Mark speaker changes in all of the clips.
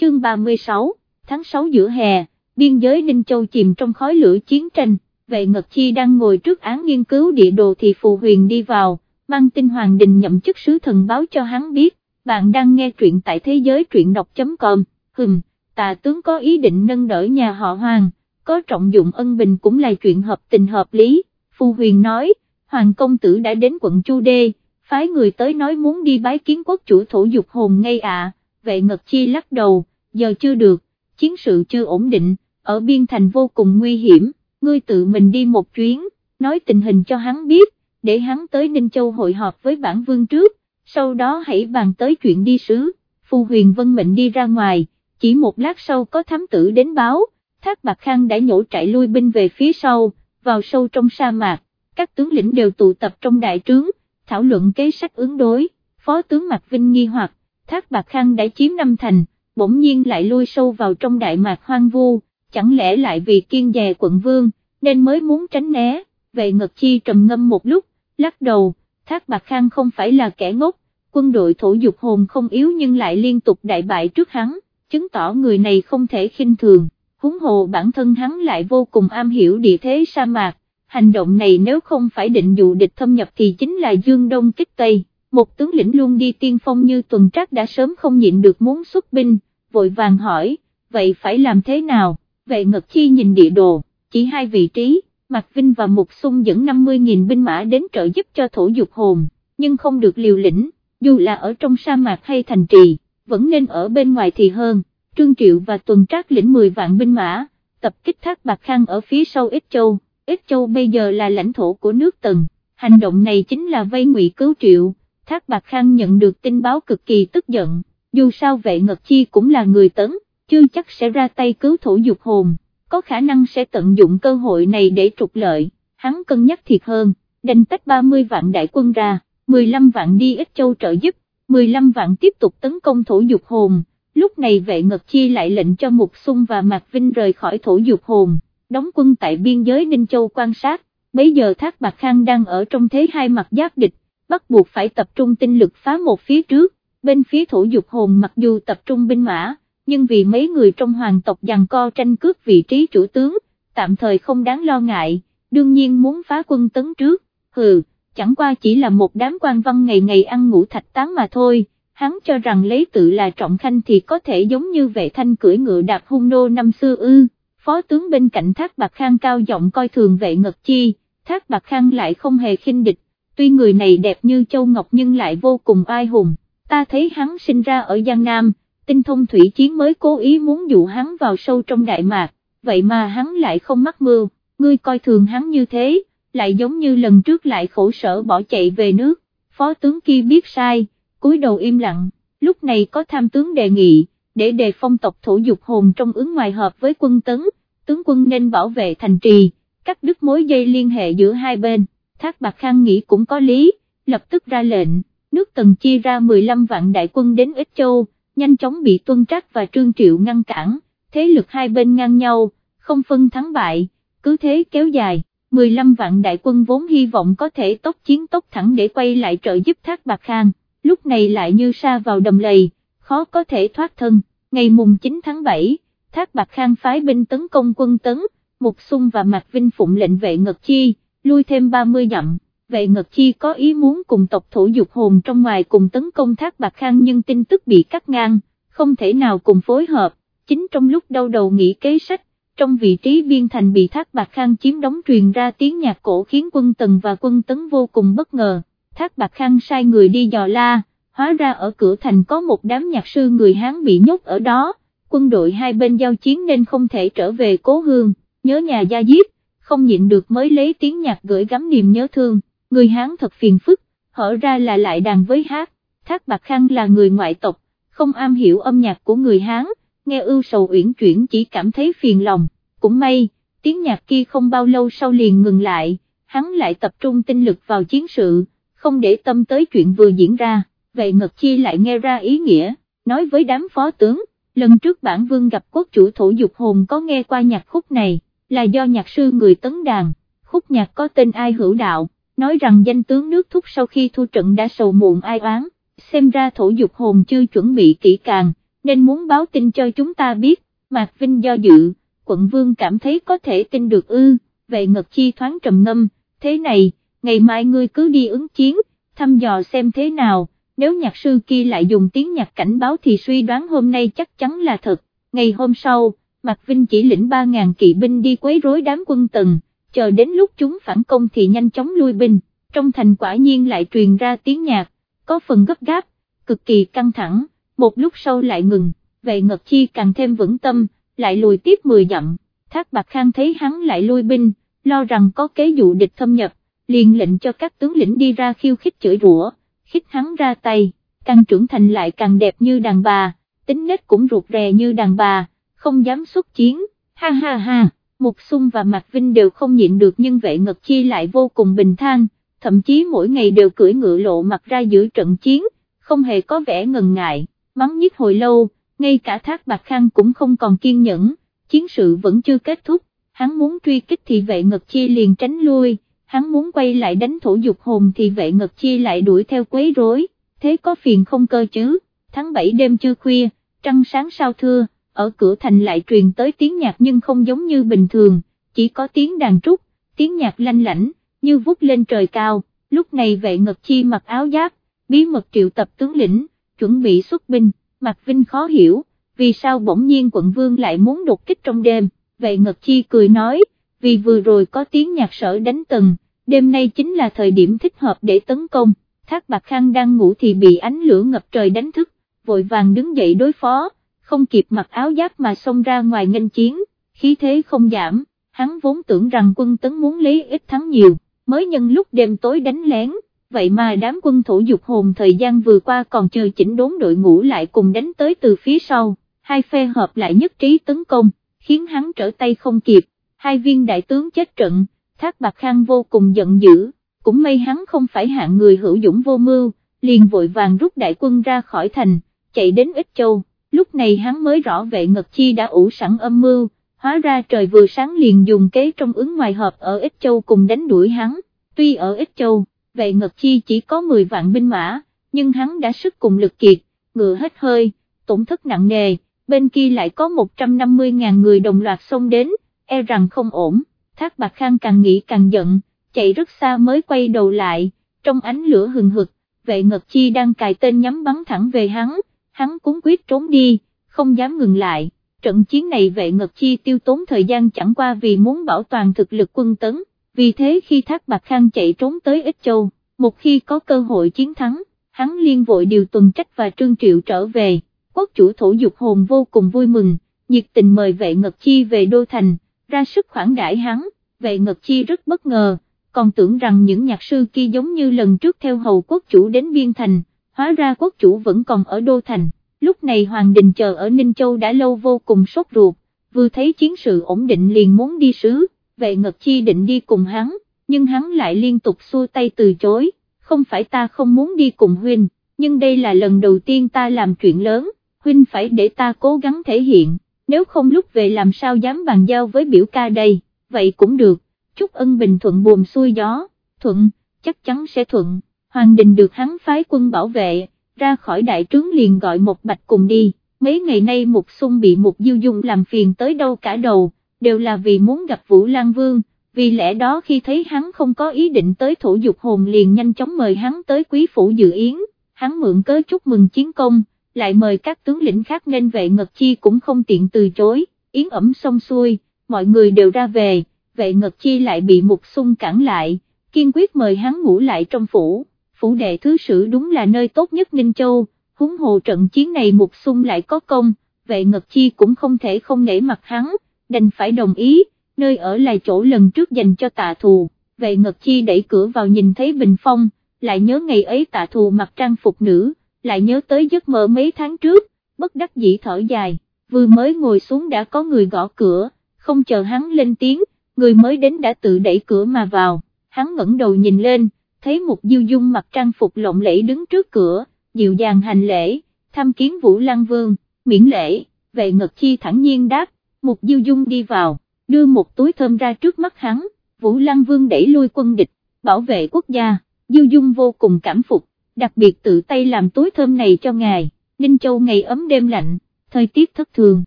Speaker 1: chương 36, tháng 6 giữa hè, biên giới Ninh Châu chìm trong khói lửa chiến tranh, vệ Ngật Chi đang ngồi trước án nghiên cứu địa đồ thì Phù Huyền đi vào, mang tin Hoàng Đình nhậm chức sứ thần báo cho hắn biết, bạn đang nghe truyện tại thế giới truyện đọc.com, hừm, tà tướng có ý định nâng đỡ nhà họ Hoàng, có trọng dụng ân bình cũng là chuyện hợp tình hợp lý, Phù Huyền nói, Hoàng công tử đã đến quận Chu Đê, phái người tới nói muốn đi bái kiến quốc chủ thổ dục hồn ngay ạ, vệ Ngật Chi lắc đầu, giờ chưa được, chiến sự chưa ổn định, ở biên thành vô cùng nguy hiểm, ngươi tự mình đi một chuyến, nói tình hình cho hắn biết, để hắn tới Ninh Châu hội họp với bản vương trước, sau đó hãy bàn tới chuyện đi sứ, Phù Huyền Vân mệnh đi ra ngoài, chỉ một lát sau có thám tử đến báo, Thác Bạc Khang đã nhổ chạy lui binh về phía sau, vào sâu trong sa mạc, các tướng lĩnh đều tụ tập trong đại trướng, thảo luận kế sách ứng đối, Phó tướng Mạc Vinh nghi hoặc, Thác Bạc Khang đã chiếm năm thành, bỗng nhiên lại lui sâu vào trong đại mạc hoang vu, chẳng lẽ lại vì kiên dè quận vương, nên mới muốn tránh né, về ngật chi trầm ngâm một lúc, lắc đầu, Thác Bạc Khang không phải là kẻ ngốc, quân đội thổ dục hồn không yếu nhưng lại liên tục đại bại trước hắn, chứng tỏ người này không thể khinh thường, huống hồ bản thân hắn lại vô cùng am hiểu địa thế sa mạc, hành động này nếu không phải định dụ địch thâm nhập thì chính là dương đông kích tây, một tướng lĩnh luôn đi tiên phong như tuần trác đã sớm không nhịn được muốn xuất binh, vội vàng hỏi, vậy phải làm thế nào, vệ ngật chi nhìn địa đồ, chỉ hai vị trí, Mạc Vinh và Mục Xung dẫn 50.000 binh mã đến trợ giúp cho thổ dục hồn, nhưng không được liều lĩnh, dù là ở trong sa mạc hay thành trì, vẫn nên ở bên ngoài thì hơn, Trương Triệu và Tuần Trác lĩnh 10 vạn binh mã, tập kích thác Bạc Khang ở phía sau Ích Châu, Ích Châu bây giờ là lãnh thổ của nước Tần, hành động này chính là vây ngụy cứu Triệu, thác Bạc Khang nhận được tin báo cực kỳ tức giận, dù sao vệ Ngật Chi cũng là người tấn, chưa chắc sẽ ra tay cứu thổ dục hồn có khả năng sẽ tận dụng cơ hội này để trục lợi, hắn cân nhắc thiệt hơn, đành tách 30 vạn đại quân ra, 15 vạn đi ít châu trợ giúp, 15 vạn tiếp tục tấn công thổ dục hồn, lúc này vệ ngật chi lại lệnh cho Mục Xung và Mạc Vinh rời khỏi thổ dục hồn, đóng quân tại biên giới Ninh Châu quan sát, bấy giờ Thác Bạc Khang đang ở trong thế hai mặt giáp địch, bắt buộc phải tập trung tinh lực phá một phía trước, bên phía thổ dục hồn mặc dù tập trung binh mã, nhưng vì mấy người trong hoàng tộc giằng co tranh cướp vị trí chủ tướng, tạm thời không đáng lo ngại, đương nhiên muốn phá quân tấn trước, hừ, chẳng qua chỉ là một đám quan văn ngày ngày ăn ngủ thạch tán mà thôi, hắn cho rằng lấy tự là trọng khanh thì có thể giống như vệ thanh cưỡi ngựa đạp hung nô năm xưa ư, phó tướng bên cạnh Thác Bạc Khang cao giọng coi thường vệ ngật chi, Thác Bạc Khang lại không hề khinh địch, tuy người này đẹp như châu ngọc nhưng lại vô cùng ai hùng, ta thấy hắn sinh ra ở Giang Nam, tinh thông thủy chiến mới cố ý muốn dụ hắn vào sâu trong đại mạc, vậy mà hắn lại không mắc mưu, ngươi coi thường hắn như thế, lại giống như lần trước lại khổ sở bỏ chạy về nước, phó tướng kia biết sai, cúi đầu im lặng, lúc này có tham tướng đề nghị, để đề phong tộc thổ dục hồn trong ứng ngoài hợp với quân tấn, tướng quân nên bảo vệ thành trì, cắt đứt mối dây liên hệ giữa hai bên, Thác Bạc Khang nghĩ cũng có lý, lập tức ra lệnh, nước tần chia ra 15 vạn đại quân đến Ích Châu, nhanh chóng bị Tuân Trác và Trương Triệu ngăn cản, thế lực hai bên ngang nhau, không phân thắng bại, cứ thế kéo dài, 15 vạn đại quân vốn hy vọng có thể tốc chiến tốc thẳng để quay lại trợ giúp Thác Bạc Khang, lúc này lại như sa vào đầm lầy, khó có thể thoát thân, ngày mùng 9 tháng 7, Thác Bạc Khang phái binh tấn công quân tấn, Mục Xung và Mạc Vinh phụng lệnh vệ Ngật Chi, lui thêm 30 dặm. Vệ Ngật Chi có ý muốn cùng tộc thổ dục hồn trong ngoài cùng tấn công thác bạc khang nhưng tin tức bị cắt ngang, không thể nào cùng phối hợp, chính trong lúc đau đầu nghĩ kế sách, trong vị trí biên thành bị thác bạc khang chiếm đóng truyền ra tiếng nhạc cổ khiến quân tần và quân tấn vô cùng bất ngờ, thác bạc khang sai người đi dò la, hóa ra ở cửa thành có một đám nhạc sư người Hán bị nhốt ở đó, quân đội hai bên giao chiến nên không thể trở về cố hương, nhớ nhà gia diếp không nhịn được mới lấy tiếng nhạc gửi gắm niềm nhớ thương. Người Hán thật phiền phức, hở ra là lại đàn với hát, Thác Bạc Khang là người ngoại tộc, không am hiểu âm nhạc của người Hán, nghe ưu sầu uyển chuyển chỉ cảm thấy phiền lòng, cũng may, tiếng nhạc kia không bao lâu sau liền ngừng lại, hắn lại tập trung tinh lực vào chiến sự, không để tâm tới chuyện vừa diễn ra, vậy Ngật Chi lại nghe ra ý nghĩa, nói với đám phó tướng, lần trước bản vương gặp quốc chủ thổ dục hồn có nghe qua nhạc khúc này, là do nhạc sư người tấn đàn, khúc nhạc có tên ai hữu đạo nói rằng danh tướng nước thúc sau khi thu trận đã sầu muộn ai oán, xem ra thổ dục hồn chưa chuẩn bị kỹ càng, nên muốn báo tin cho chúng ta biết, Mạc Vinh do dự, quận vương cảm thấy có thể tin được ư, vậy ngật chi thoáng trầm ngâm, thế này, ngày mai ngươi cứ đi ứng chiến, thăm dò xem thế nào, nếu nhạc sư kia lại dùng tiếng nhạc cảnh báo thì suy đoán hôm nay chắc chắn là thật, ngày hôm sau, Mạc Vinh chỉ lĩnh 3.000 kỵ binh đi quấy rối đám quân tần, chờ đến lúc chúng phản công thì nhanh chóng lui binh, trong thành quả nhiên lại truyền ra tiếng nhạc, có phần gấp gáp, cực kỳ căng thẳng, một lúc sau lại ngừng, vệ ngật chi càng thêm vững tâm, lại lùi tiếp 10 dặm, Thác Bạc Khang thấy hắn lại lui binh, lo rằng có kế dụ địch thâm nhập, liền lệnh cho các tướng lĩnh đi ra khiêu khích chửi rủa, khích hắn ra tay, càng trưởng thành lại càng đẹp như đàn bà, tính nết cũng ruột rè như đàn bà, không dám xuất chiến, ha ha ha, Mục Xung và Mạc Vinh đều không nhịn được nhưng vệ ngật chi lại vô cùng bình thang, thậm chí mỗi ngày đều cưỡi ngựa lộ mặt ra giữa trận chiến, không hề có vẻ ngần ngại, mắng nhất hồi lâu, ngay cả Thác Bạc Khang cũng không còn kiên nhẫn, chiến sự vẫn chưa kết thúc, hắn muốn truy kích thì vệ ngật chi liền tránh lui, hắn muốn quay lại đánh thổ dục hồn thì vệ ngật chi lại đuổi theo quấy rối, thế có phiền không cơ chứ, tháng 7 đêm chưa khuya, trăng sáng sao thưa, ở cửa thành lại truyền tới tiếng nhạc nhưng không giống như bình thường, chỉ có tiếng đàn trúc, tiếng nhạc lanh lảnh, như vút lên trời cao, lúc này vệ ngật chi mặc áo giáp, bí mật triệu tập tướng lĩnh, chuẩn bị xuất binh, Mạc Vinh khó hiểu, vì sao bỗng nhiên quận vương lại muốn đột kích trong đêm, vệ ngật chi cười nói, vì vừa rồi có tiếng nhạc sở đánh tầng, đêm nay chính là thời điểm thích hợp để tấn công, Thác Bạc Khang đang ngủ thì bị ánh lửa ngập trời đánh thức, vội vàng đứng dậy đối phó, không kịp mặc áo giáp mà xông ra ngoài nghênh chiến, khí thế không giảm, hắn vốn tưởng rằng quân tấn muốn lấy ít thắng nhiều, mới nhân lúc đêm tối đánh lén, vậy mà đám quân thủ dục hồn thời gian vừa qua còn chờ chỉnh đốn đội ngũ lại cùng đánh tới từ phía sau, hai phe hợp lại nhất trí tấn công, khiến hắn trở tay không kịp, hai viên đại tướng chết trận, Thác Bạc Khang vô cùng giận dữ, cũng may hắn không phải hạng người hữu dũng vô mưu, liền vội vàng rút đại quân ra khỏi thành, chạy đến Ích Châu, lúc này hắn mới rõ vệ ngật chi đã ủ sẵn âm mưu, hóa ra trời vừa sáng liền dùng kế trong ứng ngoài hợp ở Ích Châu cùng đánh đuổi hắn, tuy ở Ích Châu, vệ ngật chi chỉ có 10 vạn binh mã, nhưng hắn đã sức cùng lực kiệt, ngựa hết hơi, tổn thất nặng nề, bên kia lại có 150.000 người đồng loạt xông đến, e rằng không ổn, Thác Bạc Khang càng nghĩ càng giận, chạy rất xa mới quay đầu lại, trong ánh lửa hừng hực, vệ ngật chi đang cài tên nhắm bắn thẳng về hắn, hắn cũng quyết trốn đi, không dám ngừng lại, trận chiến này vệ ngật chi tiêu tốn thời gian chẳng qua vì muốn bảo toàn thực lực quân tấn, vì thế khi Thác Bạc Khang chạy trốn tới Ích Châu, một khi có cơ hội chiến thắng, hắn liên vội điều tuần trách và trương triệu trở về, quốc chủ thổ dục hồn vô cùng vui mừng, nhiệt tình mời vệ ngật chi về đô thành, ra sức khoản đãi hắn, vệ ngật chi rất bất ngờ, còn tưởng rằng những nhạc sư kia giống như lần trước theo hầu quốc chủ đến biên thành, hóa ra quốc chủ vẫn còn ở đô thành, lúc này Hoàng Đình chờ ở Ninh Châu đã lâu vô cùng sốt ruột, vừa thấy chiến sự ổn định liền muốn đi sứ, vệ ngật chi định đi cùng hắn, nhưng hắn lại liên tục xua tay từ chối, không phải ta không muốn đi cùng huynh, nhưng đây là lần đầu tiên ta làm chuyện lớn, huynh phải để ta cố gắng thể hiện, nếu không lúc về làm sao dám bàn giao với biểu ca đây, vậy cũng được, chúc ân bình thuận buồm xuôi gió, thuận, chắc chắn sẽ thuận, Hoàng Đình được hắn phái quân bảo vệ, ra khỏi đại trướng liền gọi một bạch cùng đi, mấy ngày nay Mục Xung bị Mục Diêu Dung làm phiền tới đâu cả đầu, đều là vì muốn gặp Vũ Lan Vương, vì lẽ đó khi thấy hắn không có ý định tới thổ dục hồn liền nhanh chóng mời hắn tới quý phủ dự yến, hắn mượn cớ chúc mừng chiến công, lại mời các tướng lĩnh khác nên vệ ngật chi cũng không tiện từ chối, yến ẩm xong xuôi, mọi người đều ra về, vệ ngật chi lại bị Mục Xung cản lại, kiên quyết mời hắn ngủ lại trong phủ phủ đệ thứ sử đúng là nơi tốt nhất Ninh Châu, huống hồ trận chiến này mục xung lại có công, vệ ngật chi cũng không thể không nể mặt hắn, đành phải đồng ý, nơi ở là chỗ lần trước dành cho tạ thù, vệ ngật chi đẩy cửa vào nhìn thấy bình phong, lại nhớ ngày ấy tạ thù mặc trang phục nữ, lại nhớ tới giấc mơ mấy tháng trước, bất đắc dĩ thở dài, vừa mới ngồi xuống đã có người gõ cửa, không chờ hắn lên tiếng, người mới đến đã tự đẩy cửa mà vào, hắn ngẩng đầu nhìn lên, thấy một diêu dung mặc trang phục lộng lẫy đứng trước cửa, dịu dàng hành lễ, tham kiến Vũ Lăng Vương, miễn lễ, vệ ngật chi thẳng nhiên đáp, một diêu dung đi vào, đưa một túi thơm ra trước mắt hắn, Vũ Lăng Vương đẩy lui quân địch, bảo vệ quốc gia, diêu dung vô cùng cảm phục, đặc biệt tự tay làm túi thơm này cho ngài, Ninh Châu ngày ấm đêm lạnh, thời tiết thất thường,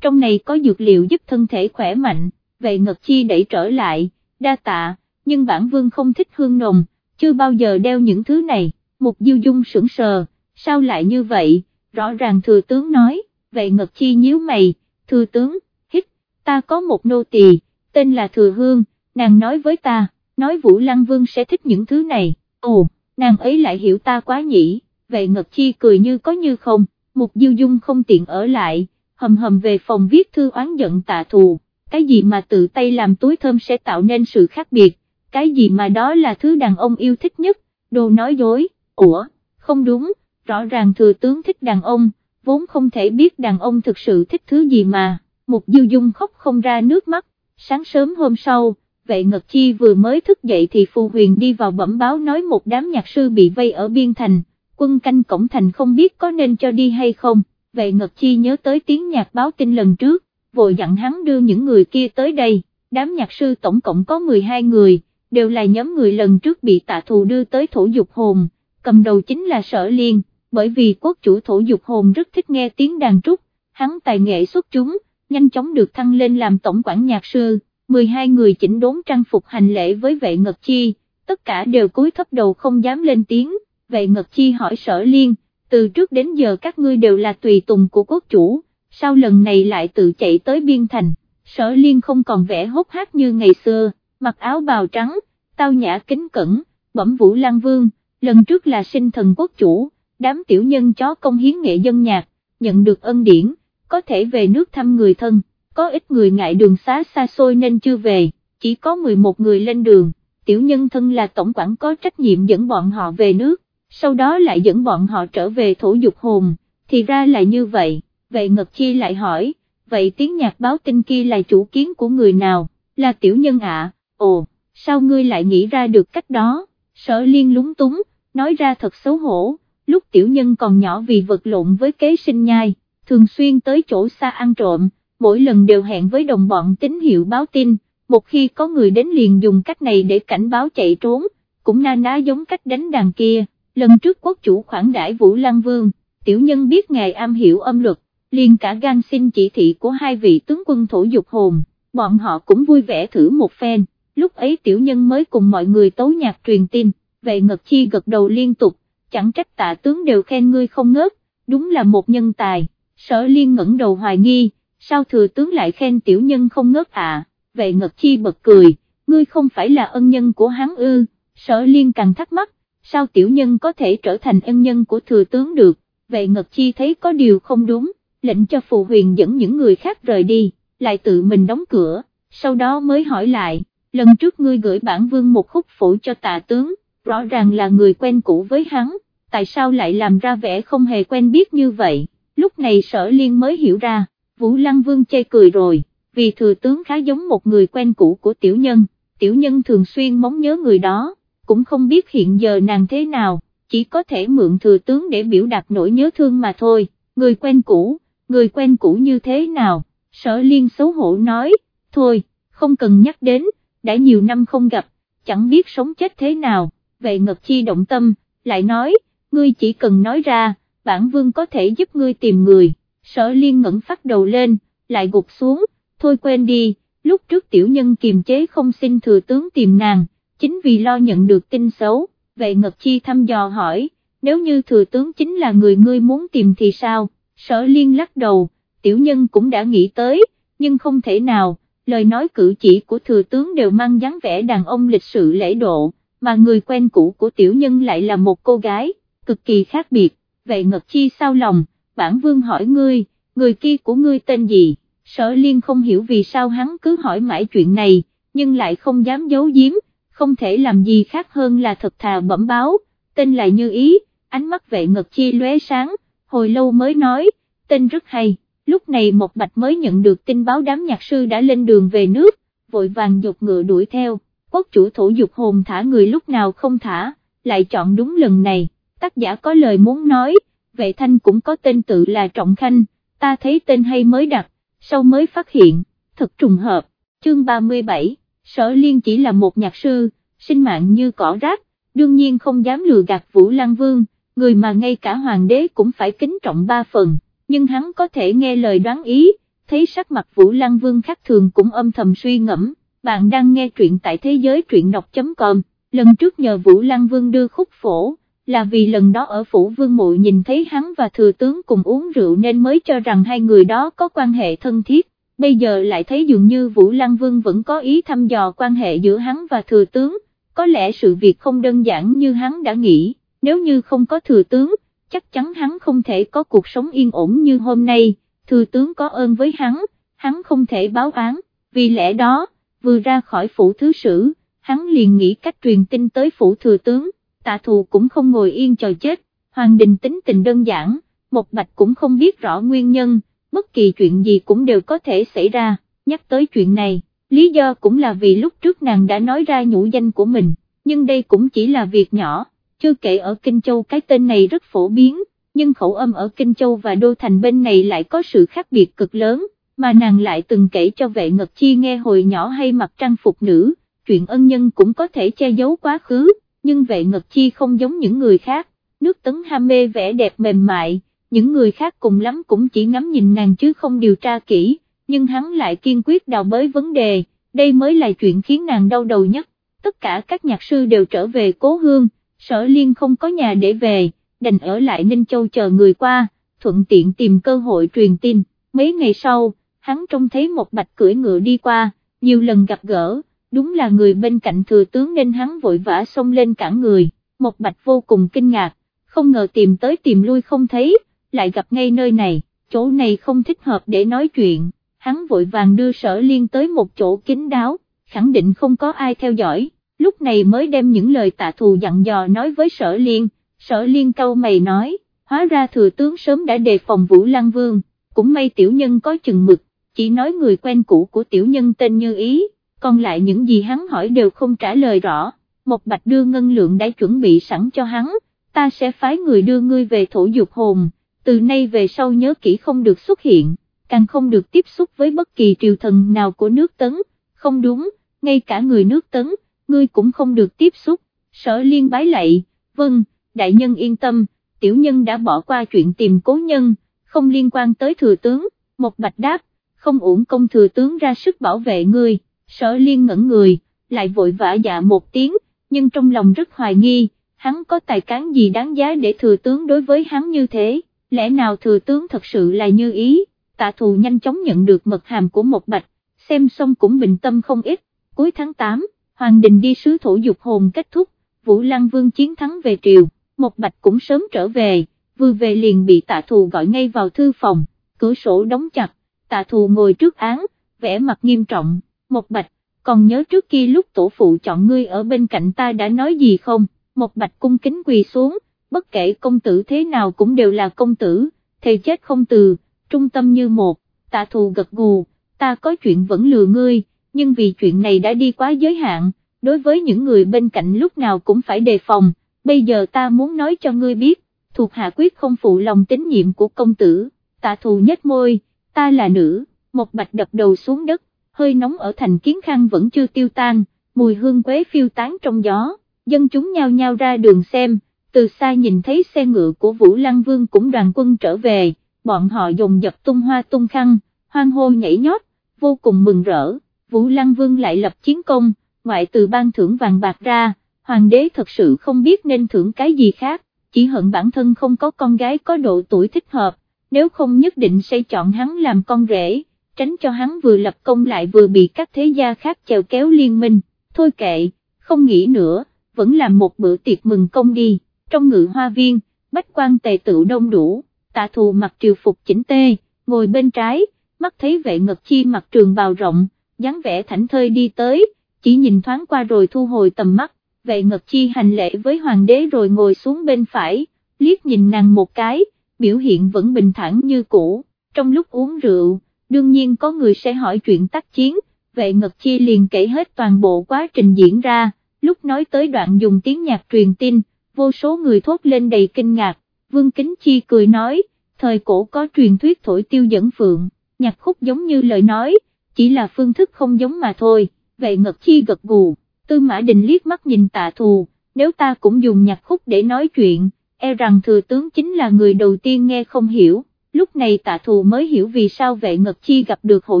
Speaker 1: trong này có dược liệu giúp thân thể khỏe mạnh, vệ ngật chi đẩy trở lại, đa tạ, nhưng bản vương không thích hương nồng, chưa bao giờ đeo những thứ này, mục diêu dung sững sờ, sao lại như vậy, rõ ràng thừa tướng nói, vậy ngật chi nhíu mày, thừa tướng, hít, ta có một nô tỳ, tên là thừa hương, nàng nói với ta, nói Vũ Lăng Vương sẽ thích những thứ này, ồ, nàng ấy lại hiểu ta quá nhỉ, vậy ngật chi cười như có như không, mục diêu dung không tiện ở lại, hầm hầm về phòng viết thư oán giận tạ thù, cái gì mà tự tay làm túi thơm sẽ tạo nên sự khác biệt, cái gì mà đó là thứ đàn ông yêu thích nhất, đồ nói dối, ủa, không đúng, rõ ràng thừa tướng thích đàn ông, vốn không thể biết đàn ông thực sự thích thứ gì mà, Mục Diêu Dung khóc không ra nước mắt, sáng sớm hôm sau, vệ Ngật Chi vừa mới thức dậy thì Phù Huyền đi vào bẩm báo nói một đám nhạc sư bị vây ở biên thành, quân canh cổng thành không biết có nên cho đi hay không, vệ Ngật Chi nhớ tới tiếng nhạc báo tin lần trước, vội dặn hắn đưa những người kia tới đây, đám nhạc sư tổng cộng có 12 người, đều là nhóm người lần trước bị tạ thù đưa tới thổ dục hồn, cầm đầu chính là sở liên, bởi vì quốc chủ thổ dục hồn rất thích nghe tiếng đàn trúc, hắn tài nghệ xuất chúng, nhanh chóng được thăng lên làm tổng quản nhạc sư, 12 người chỉnh đốn trang phục hành lễ với vệ ngật chi, tất cả đều cúi thấp đầu không dám lên tiếng, vệ ngật chi hỏi sở liên, từ trước đến giờ các ngươi đều là tùy tùng của quốc chủ, sao lần này lại tự chạy tới biên thành, sở liên không còn vẻ hốt hát như ngày xưa, mặc áo bào trắng, tao nhã kính cẩn, bẩm vũ lang vương, lần trước là sinh thần quốc chủ, đám tiểu nhân chó công hiến nghệ dân nhạc, nhận được ân điển, có thể về nước thăm người thân, có ít người ngại đường xá xa xôi nên chưa về, chỉ có 11 người lên đường, tiểu nhân thân là tổng quản có trách nhiệm dẫn bọn họ về nước, sau đó lại dẫn bọn họ trở về thổ dục hồn, thì ra là như vậy, vậy Ngật Chi lại hỏi, vậy tiếng nhạc báo tin kia là chủ kiến của người nào, là tiểu nhân ạ, ồ, sao ngươi lại nghĩ ra được cách đó, sở liên lúng túng, nói ra thật xấu hổ, lúc tiểu nhân còn nhỏ vì vật lộn với kế sinh nhai, thường xuyên tới chỗ xa ăn trộm, mỗi lần đều hẹn với đồng bọn tín hiệu báo tin, một khi có người đến liền dùng cách này để cảnh báo chạy trốn, cũng na ná giống cách đánh đàn kia, lần trước quốc chủ khoản đãi Vũ Lăng Vương, tiểu nhân biết ngài am hiểu âm luật, liền cả gan xin chỉ thị của hai vị tướng quân thổ dục hồn, bọn họ cũng vui vẻ thử một phen, lúc ấy tiểu nhân mới cùng mọi người tấu nhạc truyền tin, vệ ngật chi gật đầu liên tục, chẳng trách tạ tướng đều khen ngươi không ngớt, đúng là một nhân tài, sở liên ngẩng đầu hoài nghi, sao thừa tướng lại khen tiểu nhân không ngớt à, vệ ngật chi bật cười, ngươi không phải là ân nhân của hắn ư, sở liên càng thắc mắc, sao tiểu nhân có thể trở thành ân nhân của thừa tướng được, vệ ngật chi thấy có điều không đúng, lệnh cho phù huyền dẫn những người khác rời đi, lại tự mình đóng cửa, sau đó mới hỏi lại, lần trước ngươi gửi bản vương một khúc phổ cho tạ tướng, rõ ràng là người quen cũ với hắn, tại sao lại làm ra vẻ không hề quen biết như vậy, lúc này sở liên mới hiểu ra, Vũ Lăng Vương chê cười rồi, vì thừa tướng khá giống một người quen cũ của tiểu nhân, tiểu nhân thường xuyên mong nhớ người đó, cũng không biết hiện giờ nàng thế nào, chỉ có thể mượn thừa tướng để biểu đạt nỗi nhớ thương mà thôi, người quen cũ, người quen cũ như thế nào, sở liên xấu hổ nói, thôi, không cần nhắc đến, đã nhiều năm không gặp, chẳng biết sống chết thế nào, Về Ngật Chi động tâm, lại nói, ngươi chỉ cần nói ra, bản vương có thể giúp ngươi tìm người, sở liên ngẩn phát đầu lên, lại gục xuống, thôi quên đi, lúc trước tiểu nhân kiềm chế không xin thừa tướng tìm nàng, chính vì lo nhận được tin xấu, về Ngật Chi thăm dò hỏi, nếu như thừa tướng chính là người ngươi muốn tìm thì sao, sở liên lắc đầu, tiểu nhân cũng đã nghĩ tới, nhưng không thể nào, lời nói cử chỉ của thừa tướng đều mang dáng vẻ đàn ông lịch sự lễ độ, mà người quen cũ của tiểu nhân lại là một cô gái, cực kỳ khác biệt, vậy Ngật Chi sao lòng, bản vương hỏi ngươi, người kia của ngươi tên gì, sở liên không hiểu vì sao hắn cứ hỏi mãi chuyện này, nhưng lại không dám giấu giếm, không thể làm gì khác hơn là thật thà bẩm báo, tên là Như Ý, ánh mắt vệ Ngật Chi lóe sáng, hồi lâu mới nói, tên rất hay, lúc này một bạch mới nhận được tin báo đám nhạc sư đã lên đường về nước, vội vàng dục ngựa đuổi theo, quốc chủ thổ dục hồn thả người lúc nào không thả, lại chọn đúng lần này, tác giả có lời muốn nói, vệ thanh cũng có tên tự là Trọng Khanh, ta thấy tên hay mới đặt, sau mới phát hiện, thật trùng hợp, chương 37, sở liên chỉ là một nhạc sư, sinh mạng như cỏ rác, đương nhiên không dám lừa gạt Vũ Lăng Vương, người mà ngay cả hoàng đế cũng phải kính trọng ba phần, nhưng hắn có thể nghe lời đoán ý, thấy sắc mặt Vũ Lăng Vương khác thường cũng âm thầm suy ngẫm, bạn đang nghe truyện tại thế giới truyện đọc.com, lần trước nhờ Vũ Lăng Vương đưa khúc phổ, là vì lần đó ở phủ Vương Mộ nhìn thấy hắn và thừa tướng cùng uống rượu nên mới cho rằng hai người đó có quan hệ thân thiết, bây giờ lại thấy dường như Vũ Lăng Vương vẫn có ý thăm dò quan hệ giữa hắn và thừa tướng, có lẽ sự việc không đơn giản như hắn đã nghĩ, nếu như không có thừa tướng, chắc chắn hắn không thể có cuộc sống yên ổn như hôm nay, thừa tướng có ơn với hắn, hắn không thể báo án, vì lẽ đó, vừa ra khỏi phủ thứ sử, hắn liền nghĩ cách truyền tin tới phủ thừa tướng, tạ thù cũng không ngồi yên chờ chết, hoàng đình tính tình đơn giản, một bạch cũng không biết rõ nguyên nhân, bất kỳ chuyện gì cũng đều có thể xảy ra, nhắc tới chuyện này, lý do cũng là vì lúc trước nàng đã nói ra nhũ danh của mình, nhưng đây cũng chỉ là việc nhỏ, chưa kể ở Kinh Châu cái tên này rất phổ biến, nhưng khẩu âm ở Kinh Châu và Đô Thành bên này lại có sự khác biệt cực lớn, mà nàng lại từng kể cho vệ ngật chi nghe hồi nhỏ hay mặc trang phục nữ, chuyện ân nhân cũng có thể che giấu quá khứ, nhưng vệ ngật chi không giống những người khác, nước tấn ham mê vẻ đẹp mềm mại, những người khác cùng lắm cũng chỉ ngắm nhìn nàng chứ không điều tra kỹ, nhưng hắn lại kiên quyết đào bới vấn đề, đây mới là chuyện khiến nàng đau đầu nhất, tất cả các nhạc sư đều trở về cố hương, sở liên không có nhà để về, đành ở lại Ninh Châu chờ người qua, thuận tiện tìm cơ hội truyền tin, mấy ngày sau, hắn trông thấy một bạch cưỡi ngựa đi qua, nhiều lần gặp gỡ, đúng là người bên cạnh thừa tướng nên hắn vội vã xông lên cản người, một bạch vô cùng kinh ngạc, không ngờ tìm tới tìm lui không thấy, lại gặp ngay nơi này, chỗ này không thích hợp để nói chuyện, hắn vội vàng đưa sở liên tới một chỗ kín đáo, khẳng định không có ai theo dõi, lúc này mới đem những lời tạ thù dặn dò nói với sở liên, sở liên câu mày nói, hóa ra thừa tướng sớm đã đề phòng Vũ Lăng Vương, cũng may tiểu nhân có chừng mực, chỉ nói người quen cũ của tiểu nhân tên như ý, còn lại những gì hắn hỏi đều không trả lời rõ, một bạch đưa ngân lượng đã chuẩn bị sẵn cho hắn, ta sẽ phái người đưa ngươi về thổ dục hồn, từ nay về sau nhớ kỹ không được xuất hiện, càng không được tiếp xúc với bất kỳ triều thần nào của nước tấn, không đúng, ngay cả người nước tấn, ngươi cũng không được tiếp xúc, sở liên bái lạy, vâng, đại nhân yên tâm, tiểu nhân đã bỏ qua chuyện tìm cố nhân, không liên quan tới thừa tướng, một bạch đáp, không uổng công thừa tướng ra sức bảo vệ ngươi, sở liên ngẩn người, lại vội vã dạ một tiếng, nhưng trong lòng rất hoài nghi, hắn có tài cán gì đáng giá để thừa tướng đối với hắn như thế, lẽ nào thừa tướng thật sự là như ý, tạ thù nhanh chóng nhận được mật hàm của một bạch, xem xong cũng bình tâm không ít, cuối tháng 8, Hoàng Đình đi sứ thổ dục hồn kết thúc, Vũ Lăng Vương chiến thắng về triều, một bạch cũng sớm trở về, vừa về liền bị tạ thù gọi ngay vào thư phòng, cửa sổ đóng chặt, tạ thù ngồi trước án, vẻ mặt nghiêm trọng, một bạch, còn nhớ trước kia lúc tổ phụ chọn ngươi ở bên cạnh ta đã nói gì không, một bạch cung kính quỳ xuống, bất kể công tử thế nào cũng đều là công tử, thề chết không từ, trung tâm như một, tạ thù gật gù, ta có chuyện vẫn lừa ngươi, nhưng vì chuyện này đã đi quá giới hạn, đối với những người bên cạnh lúc nào cũng phải đề phòng, bây giờ ta muốn nói cho ngươi biết, thuộc hạ quyết không phụ lòng tín nhiệm của công tử, tạ thù nhếch môi, ta là nữ, một bạch đập đầu xuống đất, hơi nóng ở thành kiến khang vẫn chưa tiêu tan, mùi hương quế phiêu tán trong gió, dân chúng nhao nhao ra đường xem, từ xa nhìn thấy xe ngựa của Vũ Lăng Vương cũng đoàn quân trở về, bọn họ dùng dập tung hoa tung khăn, hoang hô nhảy nhót, vô cùng mừng rỡ, Vũ Lăng Vương lại lập chiến công, ngoại từ ban thưởng vàng bạc ra, hoàng đế thật sự không biết nên thưởng cái gì khác, chỉ hận bản thân không có con gái có độ tuổi thích hợp, nếu không nhất định sẽ chọn hắn làm con rể, tránh cho hắn vừa lập công lại vừa bị các thế gia khác chèo kéo liên minh, thôi kệ, không nghĩ nữa, vẫn làm một bữa tiệc mừng công đi, trong ngự hoa viên, bách quan tề tự đông đủ, tạ thù mặc triều phục chỉnh tê, ngồi bên trái, mắt thấy vệ ngật chi mặc trường bào rộng, dáng vẻ thảnh thơi đi tới, chỉ nhìn thoáng qua rồi thu hồi tầm mắt, vệ ngật chi hành lễ với hoàng đế rồi ngồi xuống bên phải, liếc nhìn nàng một cái, biểu hiện vẫn bình thản như cũ, trong lúc uống rượu, đương nhiên có người sẽ hỏi chuyện tác chiến, vệ ngật chi liền kể hết toàn bộ quá trình diễn ra, lúc nói tới đoạn dùng tiếng nhạc truyền tin, vô số người thốt lên đầy kinh ngạc, vương kính chi cười nói, thời cổ có truyền thuyết thổi tiêu dẫn phượng, nhạc khúc giống như lời nói, chỉ là phương thức không giống mà thôi, vệ ngật chi gật gù, tư mã đình liếc mắt nhìn tạ thù, nếu ta cũng dùng nhạc khúc để nói chuyện, e rằng thừa tướng chính là người đầu tiên nghe không hiểu, lúc này tạ thù mới hiểu vì sao vệ ngật chi gặp được hổ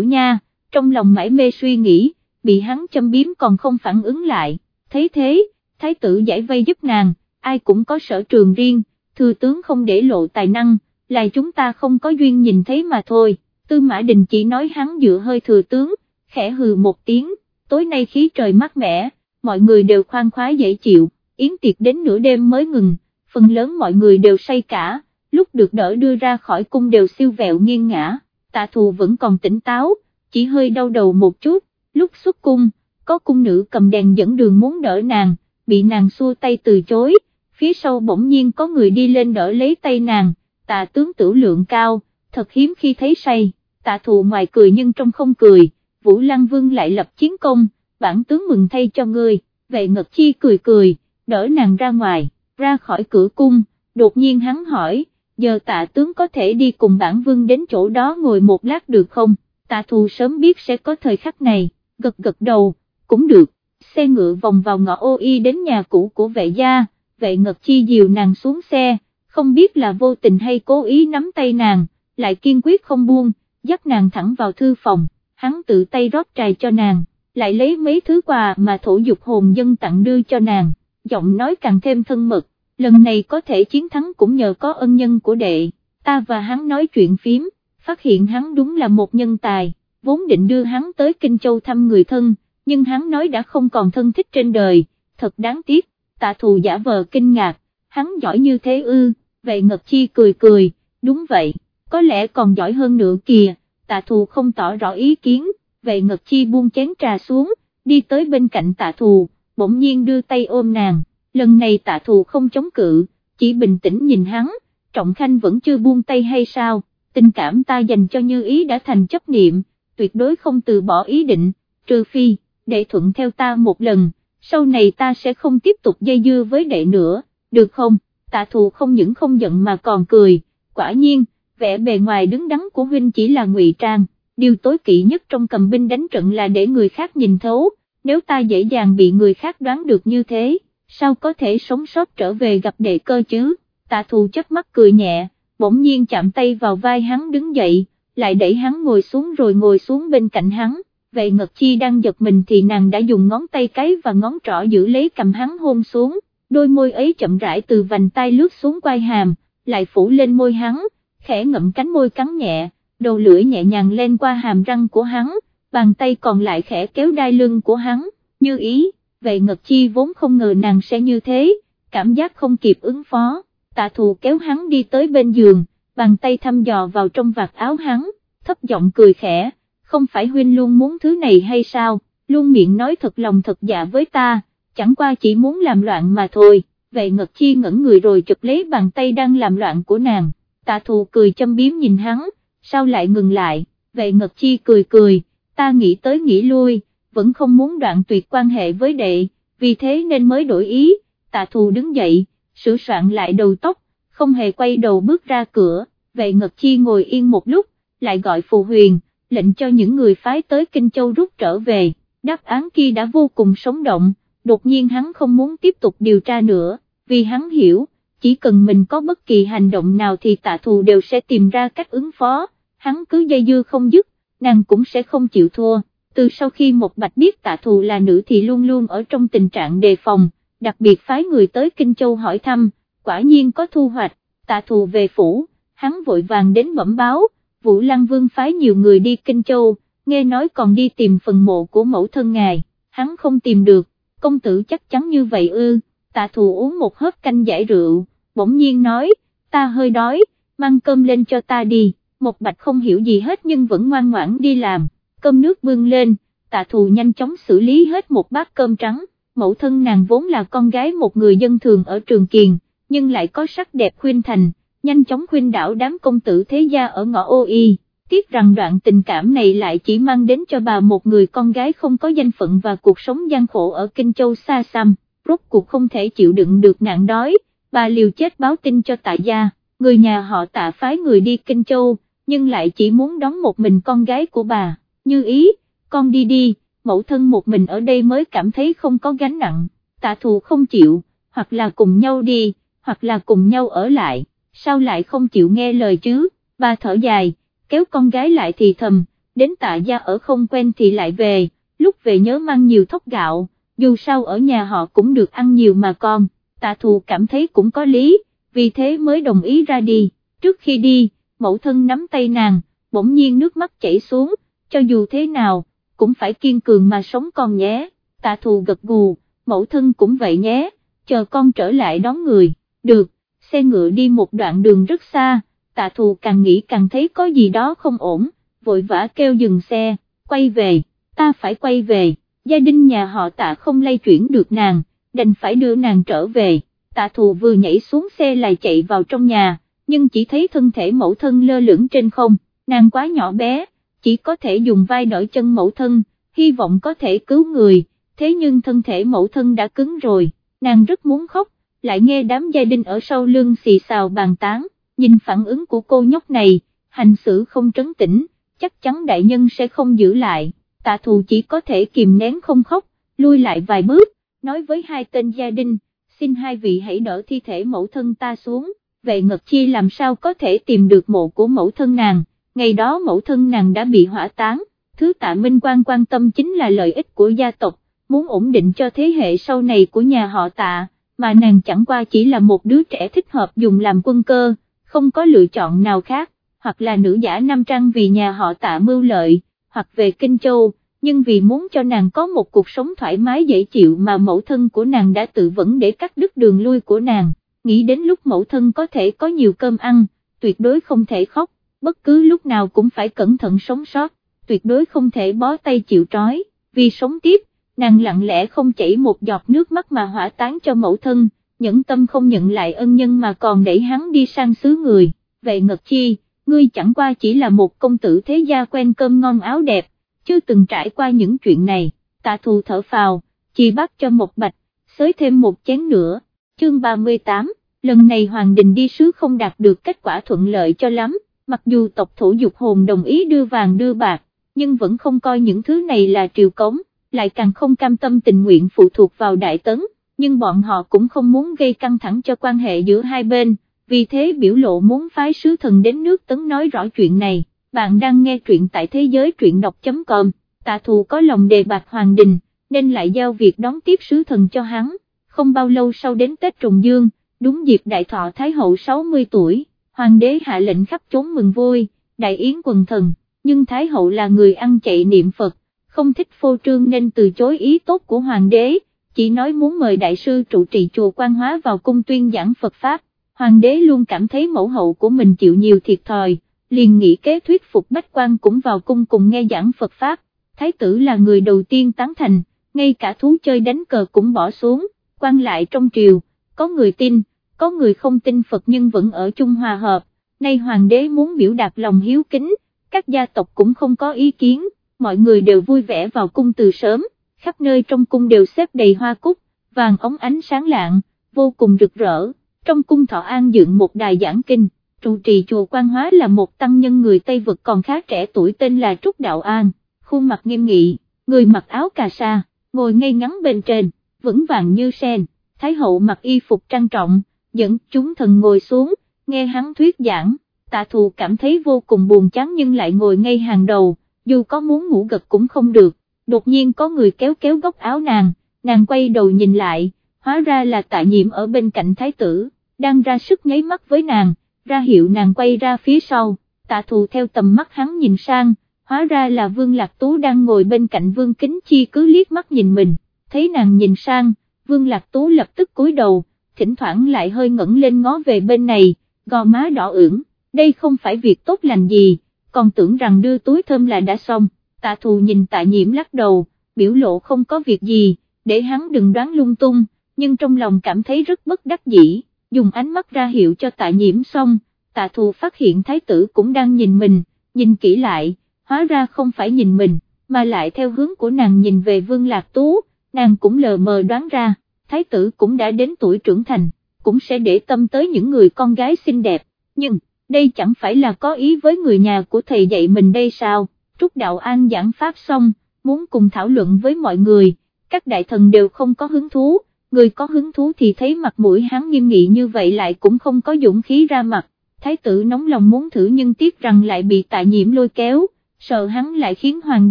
Speaker 1: nha, trong lòng mãi mê suy nghĩ, bị hắn châm biếm còn không phản ứng lại, thấy thế, thái tử giải vây giúp nàng, ai cũng có sở trường riêng, thừa tướng không để lộ tài năng, là chúng ta không có duyên nhìn thấy mà thôi, tư mã đình chỉ nói hắn dựa hơi thừa tướng, khẽ hừ một tiếng, tối nay khí trời mát mẻ, mọi người đều khoan khoái dễ chịu, yến tiệc đến nửa đêm mới ngừng, phần lớn mọi người đều say cả, lúc được đỡ đưa ra khỏi cung đều siêu vẹo nghiêng ngã, tạ thù vẫn còn tỉnh táo, chỉ hơi đau đầu một chút, lúc xuất cung, có cung nữ cầm đèn dẫn đường muốn đỡ nàng, bị nàng xua tay từ chối, phía sau bỗng nhiên có người đi lên đỡ lấy tay nàng, tạ tướng tử lượng cao, thật hiếm khi thấy say, tạ thù ngoài cười nhưng trong không cười, Vũ Lăng Vương lại lập chiến công, bản tướng mừng thay cho ngươi, vệ ngật chi cười cười, đỡ nàng ra ngoài, ra khỏi cửa cung, đột nhiên hắn hỏi, giờ tạ tướng có thể đi cùng bản vương đến chỗ đó ngồi một lát được không, tạ thù sớm biết sẽ có thời khắc này, gật gật đầu, cũng được, xe ngựa vòng vào ngõ ô y đến nhà cũ của vệ gia, vệ ngật chi dìu nàng xuống xe, không biết là vô tình hay cố ý nắm tay nàng, lại kiên quyết không buông, dắt nàng thẳng vào thư phòng, hắn tự tay rót trà cho nàng, lại lấy mấy thứ quà mà thổ dục hồn dân tặng đưa cho nàng, giọng nói càng thêm thân mật, lần này có thể chiến thắng cũng nhờ có ân nhân của đệ, ta và hắn nói chuyện phím, phát hiện hắn đúng là một nhân tài, vốn định đưa hắn tới Kinh Châu thăm người thân, nhưng hắn nói đã không còn thân thích trên đời, thật đáng tiếc, tạ thù giả vờ kinh ngạc, hắn giỏi như thế ư, vậy Ngật Chi cười cười, đúng vậy, có lẽ còn giỏi hơn nữa kìa, tạ thù không tỏ rõ ý kiến, vậy Ngật Chi buông chén trà xuống, đi tới bên cạnh tạ thù, bỗng nhiên đưa tay ôm nàng, lần này tạ thù không chống cự, chỉ bình tĩnh nhìn hắn, Trọng Khanh vẫn chưa buông tay hay sao, tình cảm ta dành cho Như Ý đã thành chấp niệm, tuyệt đối không từ bỏ ý định, trừ phi, đệ thuận theo ta một lần, sau này ta sẽ không tiếp tục dây dưa với đệ nữa, được không, tạ thù không những không giận mà còn cười, quả nhiên, vẻ bề ngoài đứng đắn của huynh chỉ là ngụy trang, điều tối kỵ nhất trong cầm binh đánh trận là để người khác nhìn thấu, nếu ta dễ dàng bị người khác đoán được như thế, sao có thể sống sót trở về gặp đệ cơ chứ, tạ thù chớp mắt cười nhẹ, bỗng nhiên chạm tay vào vai hắn đứng dậy, lại đẩy hắn ngồi xuống rồi ngồi xuống bên cạnh hắn, vậy Ngật Chi đang giật mình thì nàng đã dùng ngón tay cái và ngón trỏ giữ lấy cầm hắn hôn xuống, đôi môi ấy chậm rãi từ vành tay lướt xuống quai hàm, lại phủ lên môi hắn, khẽ ngậm cánh môi cắn nhẹ, đầu lưỡi nhẹ nhàng lên qua hàm răng của hắn, bàn tay còn lại khẽ kéo đai lưng của hắn, như ý, vậy Ngật Chi vốn không ngờ nàng sẽ như thế, cảm giác không kịp ứng phó, tạ thù kéo hắn đi tới bên giường, bàn tay thăm dò vào trong vạt áo hắn, thấp giọng cười khẽ, không phải huynh luôn muốn thứ này hay sao, luôn miệng nói thật lòng thật dạ với ta, chẳng qua chỉ muốn làm loạn mà thôi, vậy Ngật Chi ngẩn người rồi chụp lấy bàn tay đang làm loạn của nàng, tạ thù cười châm biếm nhìn hắn, sao lại ngừng lại, vậy Ngật Chi cười cười, ta nghĩ tới nghĩ lui, vẫn không muốn đoạn tuyệt quan hệ với đệ, vì thế nên mới đổi ý, tạ thù đứng dậy, sửa soạn lại đầu tóc, không hề quay đầu bước ra cửa, vậy Ngật Chi ngồi yên một lúc, lại gọi Phù Huyền, lệnh cho những người phái tới Kinh Châu rút trở về, đáp án kia đã vô cùng sống động, đột nhiên hắn không muốn tiếp tục điều tra nữa, vì hắn hiểu, chỉ cần mình có bất kỳ hành động nào thì tạ thù đều sẽ tìm ra cách ứng phó, hắn cứ dây dưa không dứt, nàng cũng sẽ không chịu thua, từ sau khi một bạch biết tạ thù là nữ thì luôn luôn ở trong tình trạng đề phòng, đặc biệt phái người tới Kinh Châu hỏi thăm, quả nhiên có thu hoạch, tạ thù về phủ, hắn vội vàng đến bẩm báo, Vũ Lăng Vương phái nhiều người đi Kinh Châu, nghe nói còn đi tìm phần mộ của mẫu thân ngài, hắn không tìm được, công tử chắc chắn như vậy ư, tạ thù uống một hớp canh giải rượu, bỗng nhiên nói, ta hơi đói, mang cơm lên cho ta đi, một bạch không hiểu gì hết nhưng vẫn ngoan ngoãn đi làm, cơm nước bưng lên, tạ thù nhanh chóng xử lý hết một bát cơm trắng, mẫu thân nàng vốn là con gái một người dân thường ở Trường Kiền, nhưng lại có sắc đẹp khuyên thành, nhanh chóng khuyên đảo đám công tử thế gia ở ngõ ô y, tiếc rằng đoạn tình cảm này lại chỉ mang đến cho bà một người con gái không có danh phận và cuộc sống gian khổ ở Kinh Châu xa xăm, rốt cuộc không thể chịu đựng được nạn đói, bà liều chết báo tin cho tạ gia, người nhà họ tạ phái người đi Kinh Châu, nhưng lại chỉ muốn đón một mình con gái của bà, như ý, con đi đi, mẫu thân một mình ở đây mới cảm thấy không có gánh nặng, tạ thù không chịu, hoặc là cùng nhau đi, hoặc là cùng nhau ở lại sao lại không chịu nghe lời chứ, bà thở dài, kéo con gái lại thì thầm, đến tạ gia ở không quen thì lại về, lúc về nhớ mang nhiều thóc gạo, dù sao ở nhà họ cũng được ăn nhiều mà con, tạ thù cảm thấy cũng có lý, vì thế mới đồng ý ra đi, trước khi đi, mẫu thân nắm tay nàng, bỗng nhiên nước mắt chảy xuống, cho dù thế nào, cũng phải kiên cường mà sống con nhé, tạ thù gật gù, mẫu thân cũng vậy nhé, chờ con trở lại đón người, được, xe ngựa đi một đoạn đường rất xa, tạ thù càng nghĩ càng thấy có gì đó không ổn, vội vã kêu dừng xe, quay về, ta phải quay về, gia đình nhà họ tạ không lay chuyển được nàng, đành phải đưa nàng trở về, tạ thù vừa nhảy xuống xe lại chạy vào trong nhà, nhưng chỉ thấy thân thể mẫu thân lơ lửng trên không, nàng quá nhỏ bé, chỉ có thể dùng vai đỡ chân mẫu thân, hy vọng có thể cứu người, thế nhưng thân thể mẫu thân đã cứng rồi, nàng rất muốn khóc, lại nghe đám gia đình ở sau lưng xì xào bàn tán, nhìn phản ứng của cô nhóc này, hành xử không trấn tĩnh, chắc chắn đại nhân sẽ không giữ lại, tạ thù chỉ có thể kìm nén không khóc, lui lại vài bước, nói với hai tên gia đình, xin hai vị hãy đỡ thi thể mẫu thân ta xuống, vậy Ngật Chi làm sao có thể tìm được mộ của mẫu thân nàng, ngày đó mẫu thân nàng đã bị hỏa táng, thứ tạ Minh quan quan tâm chính là lợi ích của gia tộc, muốn ổn định cho thế hệ sau này của nhà họ tạ, mà nàng chẳng qua chỉ là một đứa trẻ thích hợp dùng làm quân cơ, không có lựa chọn nào khác, hoặc là nữ giả nam trăng vì nhà họ tạ mưu lợi, hoặc về Kinh Châu, nhưng vì muốn cho nàng có một cuộc sống thoải mái dễ chịu mà mẫu thân của nàng đã tự vẫn để cắt đứt đường lui của nàng, nghĩ đến lúc mẫu thân có thể có nhiều cơm ăn, tuyệt đối không thể khóc, bất cứ lúc nào cũng phải cẩn thận sống sót, tuyệt đối không thể bó tay chịu trói, vì sống tiếp, nàng lặng lẽ không chảy một giọt nước mắt mà hỏa táng cho mẫu thân, nhẫn tâm không nhận lại ân nhân mà còn đẩy hắn đi sang xứ người, vậy Ngật Chi, ngươi chẳng qua chỉ là một công tử thế gia quen cơm ngon áo đẹp, chưa từng trải qua những chuyện này, tạ thù thở phào, chỉ bắt cho một bạch, xới thêm một chén nữa, chương 38, lần này Hoàng Đình đi sứ không đạt được kết quả thuận lợi cho lắm, mặc dù tộc thủ dục hồn đồng ý đưa vàng đưa bạc, nhưng vẫn không coi những thứ này là triều cống, lại càng không cam tâm tình nguyện phụ thuộc vào đại tấn, nhưng bọn họ cũng không muốn gây căng thẳng cho quan hệ giữa hai bên, vì thế biểu lộ muốn phái sứ thần đến nước tấn nói rõ chuyện này, bạn đang nghe truyện tại thế giới truyện đọc.com, tạ thù có lòng đề bạc hoàng đình, nên lại giao việc đón tiếp sứ thần cho hắn, không bao lâu sau đến Tết Trùng Dương, đúng dịp đại thọ Thái hậu 60 tuổi, hoàng đế hạ lệnh khắp chốn mừng vui, đại yến quần thần, nhưng Thái hậu là người ăn chạy niệm Phật, không thích phô trương nên từ chối ý tốt của hoàng đế, chỉ nói muốn mời đại sư trụ trì chùa quan hóa vào cung tuyên giảng Phật Pháp, hoàng đế luôn cảm thấy mẫu hậu của mình chịu nhiều thiệt thòi, liền nghĩ kế thuyết phục bách quan cũng vào cung cùng nghe giảng Phật Pháp, thái tử là người đầu tiên tán thành, ngay cả thú chơi đánh cờ cũng bỏ xuống, quan lại trong triều, có người tin, có người không tin Phật nhưng vẫn ở chung hòa hợp, nay hoàng đế muốn biểu đạt lòng hiếu kính, các gia tộc cũng không có ý kiến, mọi người đều vui vẻ vào cung từ sớm, khắp nơi trong cung đều xếp đầy hoa cúc, vàng ống ánh sáng lạng, vô cùng rực rỡ, trong cung thọ an dựng một đài giảng kinh, trụ trì chùa quan hóa là một tăng nhân người Tây Vực còn khá trẻ tuổi tên là Trúc Đạo An, khuôn mặt nghiêm nghị, người mặc áo cà sa, ngồi ngay ngắn bên trên, vững vàng như sen, Thái hậu mặc y phục trang trọng, dẫn chúng thần ngồi xuống, nghe hắn thuyết giảng, tạ thù cảm thấy vô cùng buồn chán nhưng lại ngồi ngay hàng đầu, dù có muốn ngủ gật cũng không được, đột nhiên có người kéo kéo góc áo nàng, nàng quay đầu nhìn lại, hóa ra là tạ nhiệm ở bên cạnh thái tử, đang ra sức nháy mắt với nàng, ra hiệu nàng quay ra phía sau, tạ thù theo tầm mắt hắn nhìn sang, hóa ra là Vương Lạc Tú đang ngồi bên cạnh Vương Kính Chi cứ liếc mắt nhìn mình, thấy nàng nhìn sang, Vương Lạc Tú lập tức cúi đầu, thỉnh thoảng lại hơi ngẩng lên ngó về bên này, gò má đỏ ửng, đây không phải việc tốt lành gì, còn tưởng rằng đưa túi thơm là đã xong, tạ thù nhìn tạ nhiễm lắc đầu, biểu lộ không có việc gì, để hắn đừng đoán lung tung, nhưng trong lòng cảm thấy rất bất đắc dĩ, dùng ánh mắt ra hiệu cho tạ nhiễm xong, tạ thù phát hiện thái tử cũng đang nhìn mình, nhìn kỹ lại, hóa ra không phải nhìn mình, mà lại theo hướng của nàng nhìn về vương lạc tú, nàng cũng lờ mờ đoán ra, thái tử cũng đã đến tuổi trưởng thành, cũng sẽ để tâm tới những người con gái xinh đẹp, nhưng, đây chẳng phải là có ý với người nhà của thầy dạy mình đây sao, Trúc Đạo An giảng pháp xong, muốn cùng thảo luận với mọi người, các đại thần đều không có hứng thú, người có hứng thú thì thấy mặt mũi hắn nghiêm nghị như vậy lại cũng không có dũng khí ra mặt, thái tử nóng lòng muốn thử nhưng tiếc rằng lại bị tạ nhiễm lôi kéo, sợ hắn lại khiến hoàng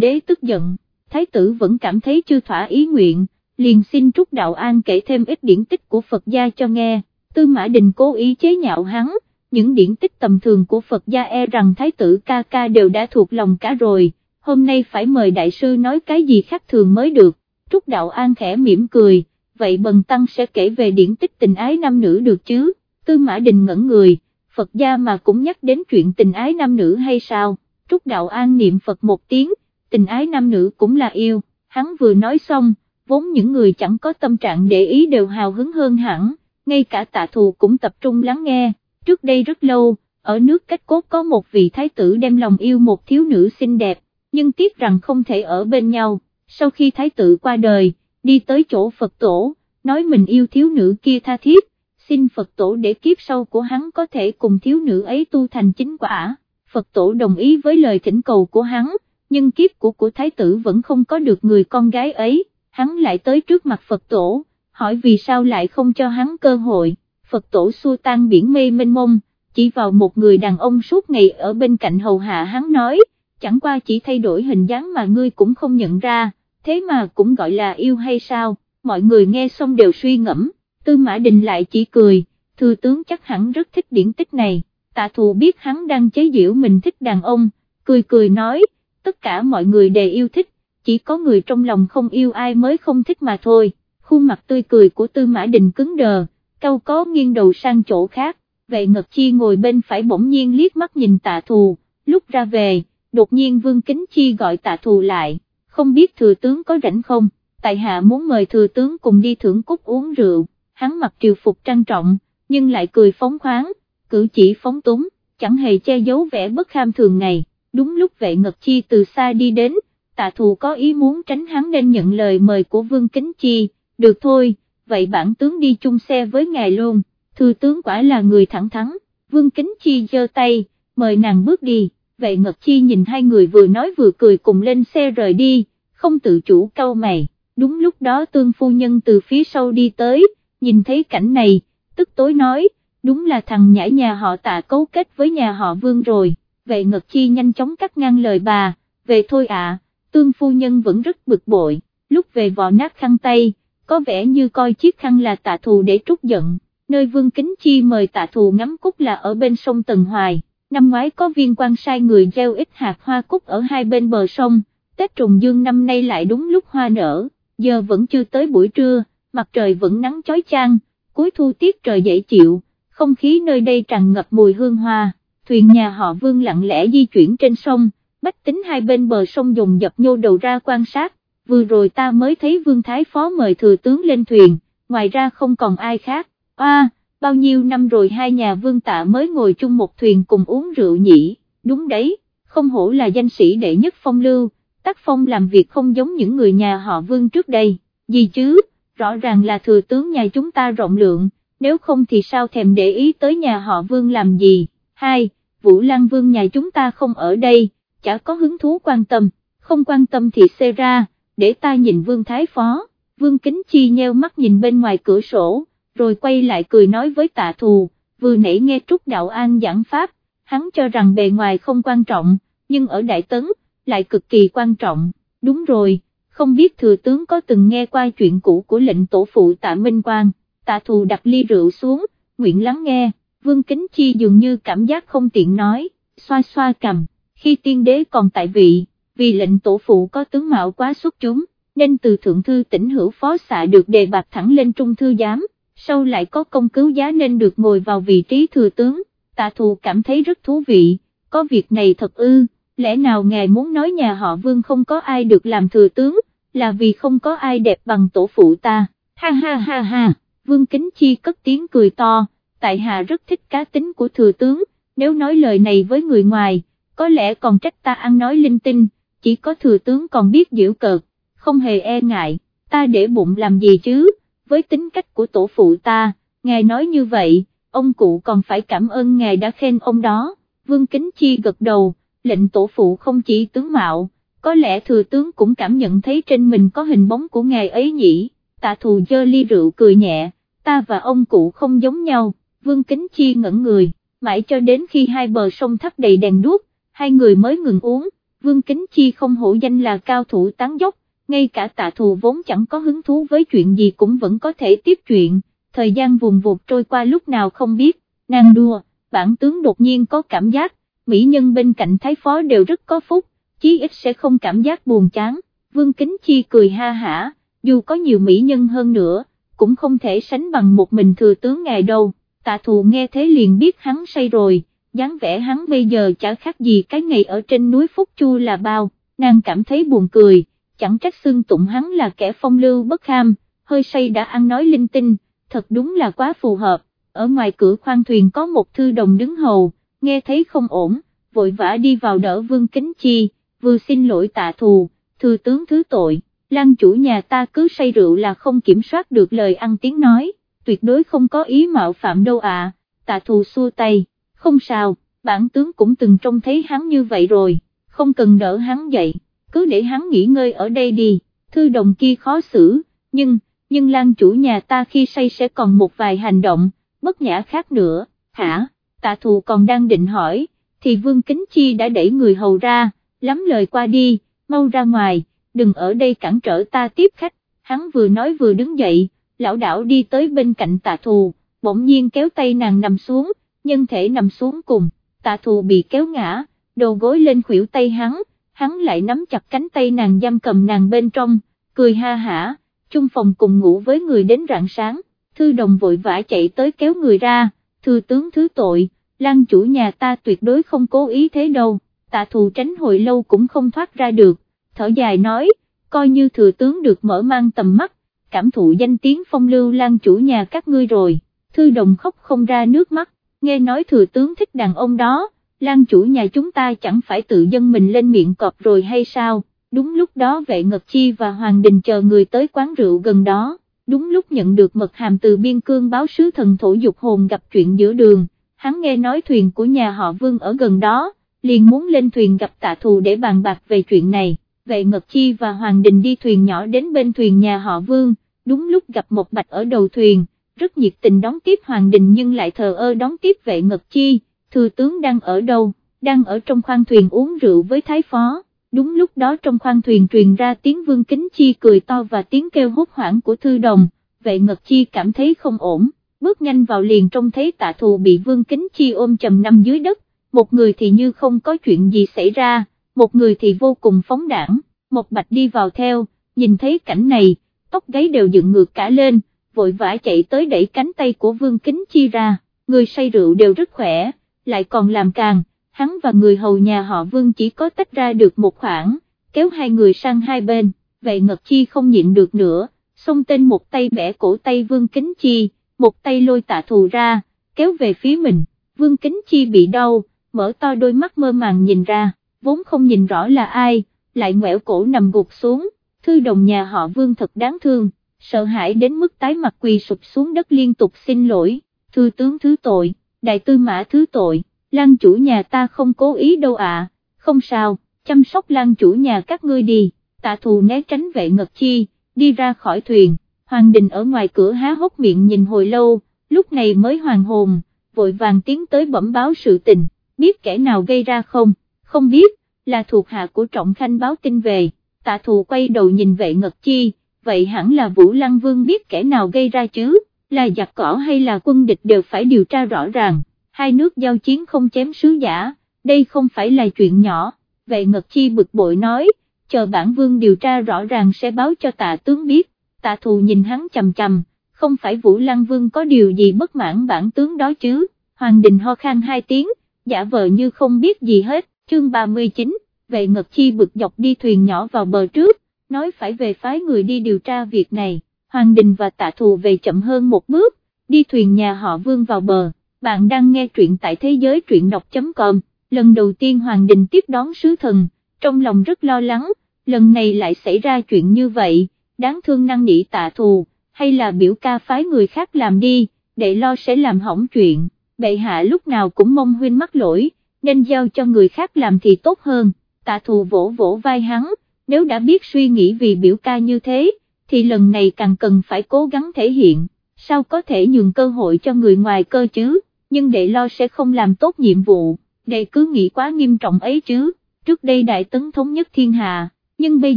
Speaker 1: đế tức giận, thái tử vẫn cảm thấy chưa thỏa ý nguyện, liền xin Trúc Đạo An kể thêm ít điển tích của Phật gia cho nghe, Tư Mã Đình cố ý chế nhạo hắn, những điển tích tầm thường của Phật gia e rằng thái tử ca ca đều đã thuộc lòng cả rồi, hôm nay phải mời đại sư nói cái gì khác thường mới được, Trúc Đạo An khẽ mỉm cười, vậy Bần Tăng sẽ kể về điển tích tình ái nam nữ được chứ, Tư Mã Đình ngẩn người, Phật gia mà cũng nhắc đến chuyện tình ái nam nữ hay sao, Trúc Đạo An niệm Phật một tiếng, tình ái nam nữ cũng là yêu, hắn vừa nói xong, vốn những người chẳng có tâm trạng để ý đều hào hứng hơn hẳn, ngay cả tạ thù cũng tập trung lắng nghe, trước đây rất lâu, ở nước cách cốt có một vị thái tử đem lòng yêu một thiếu nữ xinh đẹp, nhưng tiếc rằng không thể ở bên nhau, sau khi thái tử qua đời, đi tới chỗ Phật tổ, nói mình yêu thiếu nữ kia tha thiết, xin Phật tổ để kiếp sau của hắn có thể cùng thiếu nữ ấy tu thành chính quả, Phật tổ đồng ý với lời thỉnh cầu của hắn, nhưng kiếp của của thái tử vẫn không có được người con gái ấy, hắn lại tới trước mặt Phật tổ, hỏi vì sao lại không cho hắn cơ hội, Phật tổ xua tan biển mê mênh mông, chỉ vào một người đàn ông suốt ngày ở bên cạnh hầu hạ hắn nói, chẳng qua chỉ thay đổi hình dáng mà ngươi cũng không nhận ra, thế mà cũng gọi là yêu hay sao, mọi người nghe xong đều suy ngẫm, Tư Mã Đình lại chỉ cười, thư tướng chắc hẳn rất thích điển tích này, tạ thù biết hắn đang chế giễu mình thích đàn ông, cười cười nói, tất cả mọi người đều yêu thích, chỉ có người trong lòng không yêu ai mới không thích mà thôi, khuôn mặt tươi cười của Tư Mã Đình cứng đờ, câu có nghiêng đầu sang chỗ khác, vệ ngật chi ngồi bên phải bỗng nhiên liếc mắt nhìn tạ thù, lúc ra về, đột nhiên Vương Kính Chi gọi tạ thù lại, không biết thừa tướng có rảnh không, tại hạ muốn mời thừa tướng cùng đi thưởng cúc uống rượu, hắn mặc triều phục trang trọng, nhưng lại cười phóng khoáng, cử chỉ phóng túng, chẳng hề che giấu vẻ bất kham thường ngày, đúng lúc vệ ngật chi từ xa đi đến, tạ thù có ý muốn tránh hắn nên nhận lời mời của Vương Kính Chi, được thôi, vậy bản tướng đi chung xe với ngài luôn, thư tướng quả là người thẳng thắn, Vương Kính Chi giơ tay, mời nàng bước đi, vệ ngật chi nhìn hai người vừa nói vừa cười cùng lên xe rời đi, không tự chủ câu mày, đúng lúc đó tương phu nhân từ phía sau đi tới, nhìn thấy cảnh này, tức tối nói, đúng là thằng nhãi nhà họ tạ cấu kết với nhà họ vương rồi, vệ ngật chi nhanh chóng cắt ngang lời bà, về thôi ạ, tương phu nhân vẫn rất bực bội, lúc về vò nát khăn tay, có vẻ như coi chiếc khăn là tạ thù để trút giận, nơi vương kính chi mời tạ thù ngắm cúc là ở bên sông Tần Hoài, năm ngoái có viên quan sai người gieo ít hạt hoa cúc ở hai bên bờ sông, Tết trùng dương năm nay lại đúng lúc hoa nở, giờ vẫn chưa tới buổi trưa, mặt trời vẫn nắng chói chang, cuối thu tiết trời dễ chịu, không khí nơi đây tràn ngập mùi hương hoa, thuyền nhà họ vương lặng lẽ di chuyển trên sông, bách tính hai bên bờ sông dùng dập nhô đầu ra quan sát, vừa rồi ta mới thấy vương thái phó mời thừa tướng lên thuyền, ngoài ra không còn ai khác, a bao nhiêu năm rồi hai nhà vương tạ mới ngồi chung một thuyền cùng uống rượu nhỉ, đúng đấy, không hổ là danh sĩ đệ nhất phong lưu, tác phong làm việc không giống những người nhà họ vương trước đây, gì chứ, rõ ràng là thừa tướng nhà chúng ta rộng lượng, nếu không thì sao thèm để ý tới nhà họ vương làm gì, hai, Vũ lan Vương nhà chúng ta không ở đây, chả có hứng thú quan tâm, không quan tâm thì xê ra, để ta nhìn Vương Thái Phó, Vương Kính Chi nheo mắt nhìn bên ngoài cửa sổ, rồi quay lại cười nói với tạ thù, vừa nãy nghe Trúc Đạo An giảng Pháp, hắn cho rằng bề ngoài không quan trọng, nhưng ở Đại Tấn, lại cực kỳ quan trọng, đúng rồi, không biết thừa tướng có từng nghe qua chuyện cũ của lệnh tổ phụ tạ Minh Quang, tạ thù đặt ly rượu xuống, nguyện lắng nghe, Vương Kính Chi dường như cảm giác không tiện nói, xoa xoa cầm, khi tiên đế còn tại vị, vì lệnh tổ phụ có tướng mạo quá xuất chúng, nên từ thượng thư tỉnh hữu phó xạ được đề bạc thẳng lên trung thư giám, sau lại có công cứu giá nên được ngồi vào vị trí thừa tướng, tạ thù cảm thấy rất thú vị, có việc này thật ư, lẽ nào ngài muốn nói nhà họ vương không có ai được làm thừa tướng, là vì không có ai đẹp bằng tổ phụ ta, ha ha ha ha, vương kính chi cất tiếng cười to, tại hạ rất thích cá tính của thừa tướng, nếu nói lời này với người ngoài, có lẽ còn trách ta ăn nói linh tinh, chỉ có thừa tướng còn biết giễu cợt, không hề e ngại, ta để bụng làm gì chứ, với tính cách của tổ phụ ta, ngài nói như vậy, ông cụ còn phải cảm ơn ngài đã khen ông đó, vương kính chi gật đầu, lệnh tổ phụ không chỉ tướng mạo, có lẽ thừa tướng cũng cảm nhận thấy trên mình có hình bóng của ngài ấy nhỉ, tạ thù dơ ly rượu cười nhẹ, ta và ông cụ không giống nhau, vương kính chi ngẩn người, mãi cho đến khi hai bờ sông thắp đầy đèn đuốc, hai người mới ngừng uống, Vương Kính Chi không hổ danh là cao thủ tán dốc, ngay cả tạ thù vốn chẳng có hứng thú với chuyện gì cũng vẫn có thể tiếp chuyện, thời gian vùng vụt trôi qua lúc nào không biết, nàng đùa, bản tướng đột nhiên có cảm giác, mỹ nhân bên cạnh thái phó đều rất có phúc, chí ít sẽ không cảm giác buồn chán, Vương Kính Chi cười ha hả, dù có nhiều mỹ nhân hơn nữa, cũng không thể sánh bằng một mình thừa tướng ngài đâu, tạ thù nghe thế liền biết hắn say rồi, dáng vẻ hắn bây giờ chả khác gì cái ngày ở trên núi Phúc Chu là bao, nàng cảm thấy buồn cười, chẳng trách xương tụng hắn là kẻ phong lưu bất kham, hơi say đã ăn nói linh tinh, thật đúng là quá phù hợp, ở ngoài cửa khoang thuyền có một thư đồng đứng hầu, nghe thấy không ổn, vội vã đi vào đỡ Vương Kính Chi, vừa xin lỗi tạ thù, thư tướng thứ tội, lan chủ nhà ta cứ say rượu là không kiểm soát được lời ăn tiếng nói, tuyệt đối không có ý mạo phạm đâu ạ, tạ thù xua tay, không sao, bản tướng cũng từng trông thấy hắn như vậy rồi, không cần đỡ hắn dậy, cứ để hắn nghỉ ngơi ở đây đi, thư đồng kia khó xử, nhưng, nhưng lan chủ nhà ta khi say sẽ còn một vài hành động, bất nhã khác nữa, hả, tạ thù còn đang định hỏi, thì vương kính chi đã đẩy người hầu ra, lắm lời qua đi, mau ra ngoài, đừng ở đây cản trở ta tiếp khách, hắn vừa nói vừa đứng dậy, lão đảo đi tới bên cạnh tạ thù, bỗng nhiên kéo tay nàng nằm xuống, nhân thể nằm xuống cùng, tạ thù bị kéo ngã, đầu gối lên khuỷu tay hắn, hắn lại nắm chặt cánh tay nàng giam cầm nàng bên trong, cười ha hả, chung phòng cùng ngủ với người đến rạng sáng, thư đồng vội vã chạy tới kéo người ra, thư tướng thứ tội, lan chủ nhà ta tuyệt đối không cố ý thế đâu, tạ thù tránh hồi lâu cũng không thoát ra được, thở dài nói, coi như thừa tướng được mở mang tầm mắt, cảm thụ danh tiếng phong lưu lan chủ nhà các ngươi rồi, thư đồng khóc không ra nước mắt, nghe nói thừa tướng thích đàn ông đó, lan chủ nhà chúng ta chẳng phải tự dân mình lên miệng cọp rồi hay sao, đúng lúc đó vệ ngật chi và hoàng đình chờ người tới quán rượu gần đó, đúng lúc nhận được mật hàm từ biên cương báo sứ thần thổ dục hồn gặp chuyện giữa đường, hắn nghe nói thuyền của nhà họ vương ở gần đó, liền muốn lên thuyền gặp tạ thù để bàn bạc về chuyện này, vệ ngật chi và hoàng đình đi thuyền nhỏ đến bên thuyền nhà họ vương, đúng lúc gặp một bạch ở đầu thuyền, rất nhiệt tình đón tiếp Hoàng Đình nhưng lại thờ ơ đón tiếp vệ ngật chi, thừa tướng đang ở đâu, đang ở trong khoang thuyền uống rượu với thái phó, đúng lúc đó trong khoang thuyền truyền ra tiếng vương kính chi cười to và tiếng kêu hốt hoảng của thư đồng, vệ ngật chi cảm thấy không ổn, bước nhanh vào liền trông thấy tạ thù bị vương kính chi ôm chầm nằm dưới đất, một người thì như không có chuyện gì xảy ra, một người thì vô cùng phóng đảng, một bạch đi vào theo, nhìn thấy cảnh này, tóc gáy đều dựng ngược cả lên, vội vã chạy tới đẩy cánh tay của Vương Kính Chi ra, người say rượu đều rất khỏe, lại còn làm càng, hắn và người hầu nhà họ Vương chỉ có tách ra được một khoảng, kéo hai người sang hai bên, vậy Ngật Chi không nhịn được nữa, xông tên một tay bẻ cổ tay Vương Kính Chi, một tay lôi tạ thù ra, kéo về phía mình, Vương Kính Chi bị đau, mở to đôi mắt mơ màng nhìn ra, vốn không nhìn rõ là ai, lại ngoẻo cổ nằm gục xuống, thư đồng nhà họ Vương thật đáng thương sợ hãi đến mức tái mặt quỳ sụp xuống đất liên tục xin lỗi, thư tướng thứ tội, đại tư mã thứ tội, lan chủ nhà ta không cố ý đâu ạ, không sao, chăm sóc lan chủ nhà các ngươi đi, tạ thù né tránh vệ ngật chi, đi ra khỏi thuyền, hoàng đình ở ngoài cửa há hốc miệng nhìn hồi lâu, lúc này mới hoàng hồn, vội vàng tiến tới bẩm báo sự tình, biết kẻ nào gây ra không, không biết, là thuộc hạ của trọng khanh báo tin về, tạ thù quay đầu nhìn vệ ngật chi, vậy hẳn là Vũ Lăng Vương biết kẻ nào gây ra chứ, là giặc cỏ hay là quân địch đều phải điều tra rõ ràng, hai nước giao chiến không chém sứ giả, đây không phải là chuyện nhỏ, vậy Ngật Chi bực bội nói, chờ bản vương điều tra rõ ràng sẽ báo cho tạ tướng biết, tạ thù nhìn hắn chầm chầm, không phải Vũ Lăng Vương có điều gì bất mãn bản tướng đó chứ, Hoàng Đình ho khan hai tiếng, giả vờ như không biết gì hết, chương 39, vệ Ngật Chi bực dọc đi thuyền nhỏ vào bờ trước, nói phải về phái người đi điều tra việc này, Hoàng Đình và Tạ Thù về chậm hơn một bước, đi thuyền nhà họ Vương vào bờ, bạn đang nghe truyện tại thế giới truyện đọc.com, lần đầu tiên Hoàng Đình tiếp đón sứ thần, trong lòng rất lo lắng, lần này lại xảy ra chuyện như vậy, đáng thương năng nỉ Tạ Thù, hay là biểu ca phái người khác làm đi, để lo sẽ làm hỏng chuyện, bệ hạ lúc nào cũng mong huynh mắc lỗi, nên giao cho người khác làm thì tốt hơn, Tạ Thù vỗ vỗ vai hắn, nếu đã biết suy nghĩ vì biểu ca như thế, thì lần này càng cần phải cố gắng thể hiện, sao có thể nhường cơ hội cho người ngoài cơ chứ, nhưng đệ lo sẽ không làm tốt nhiệm vụ, đệ cứ nghĩ quá nghiêm trọng ấy chứ, trước đây đại tấn thống nhất thiên hạ, nhưng bây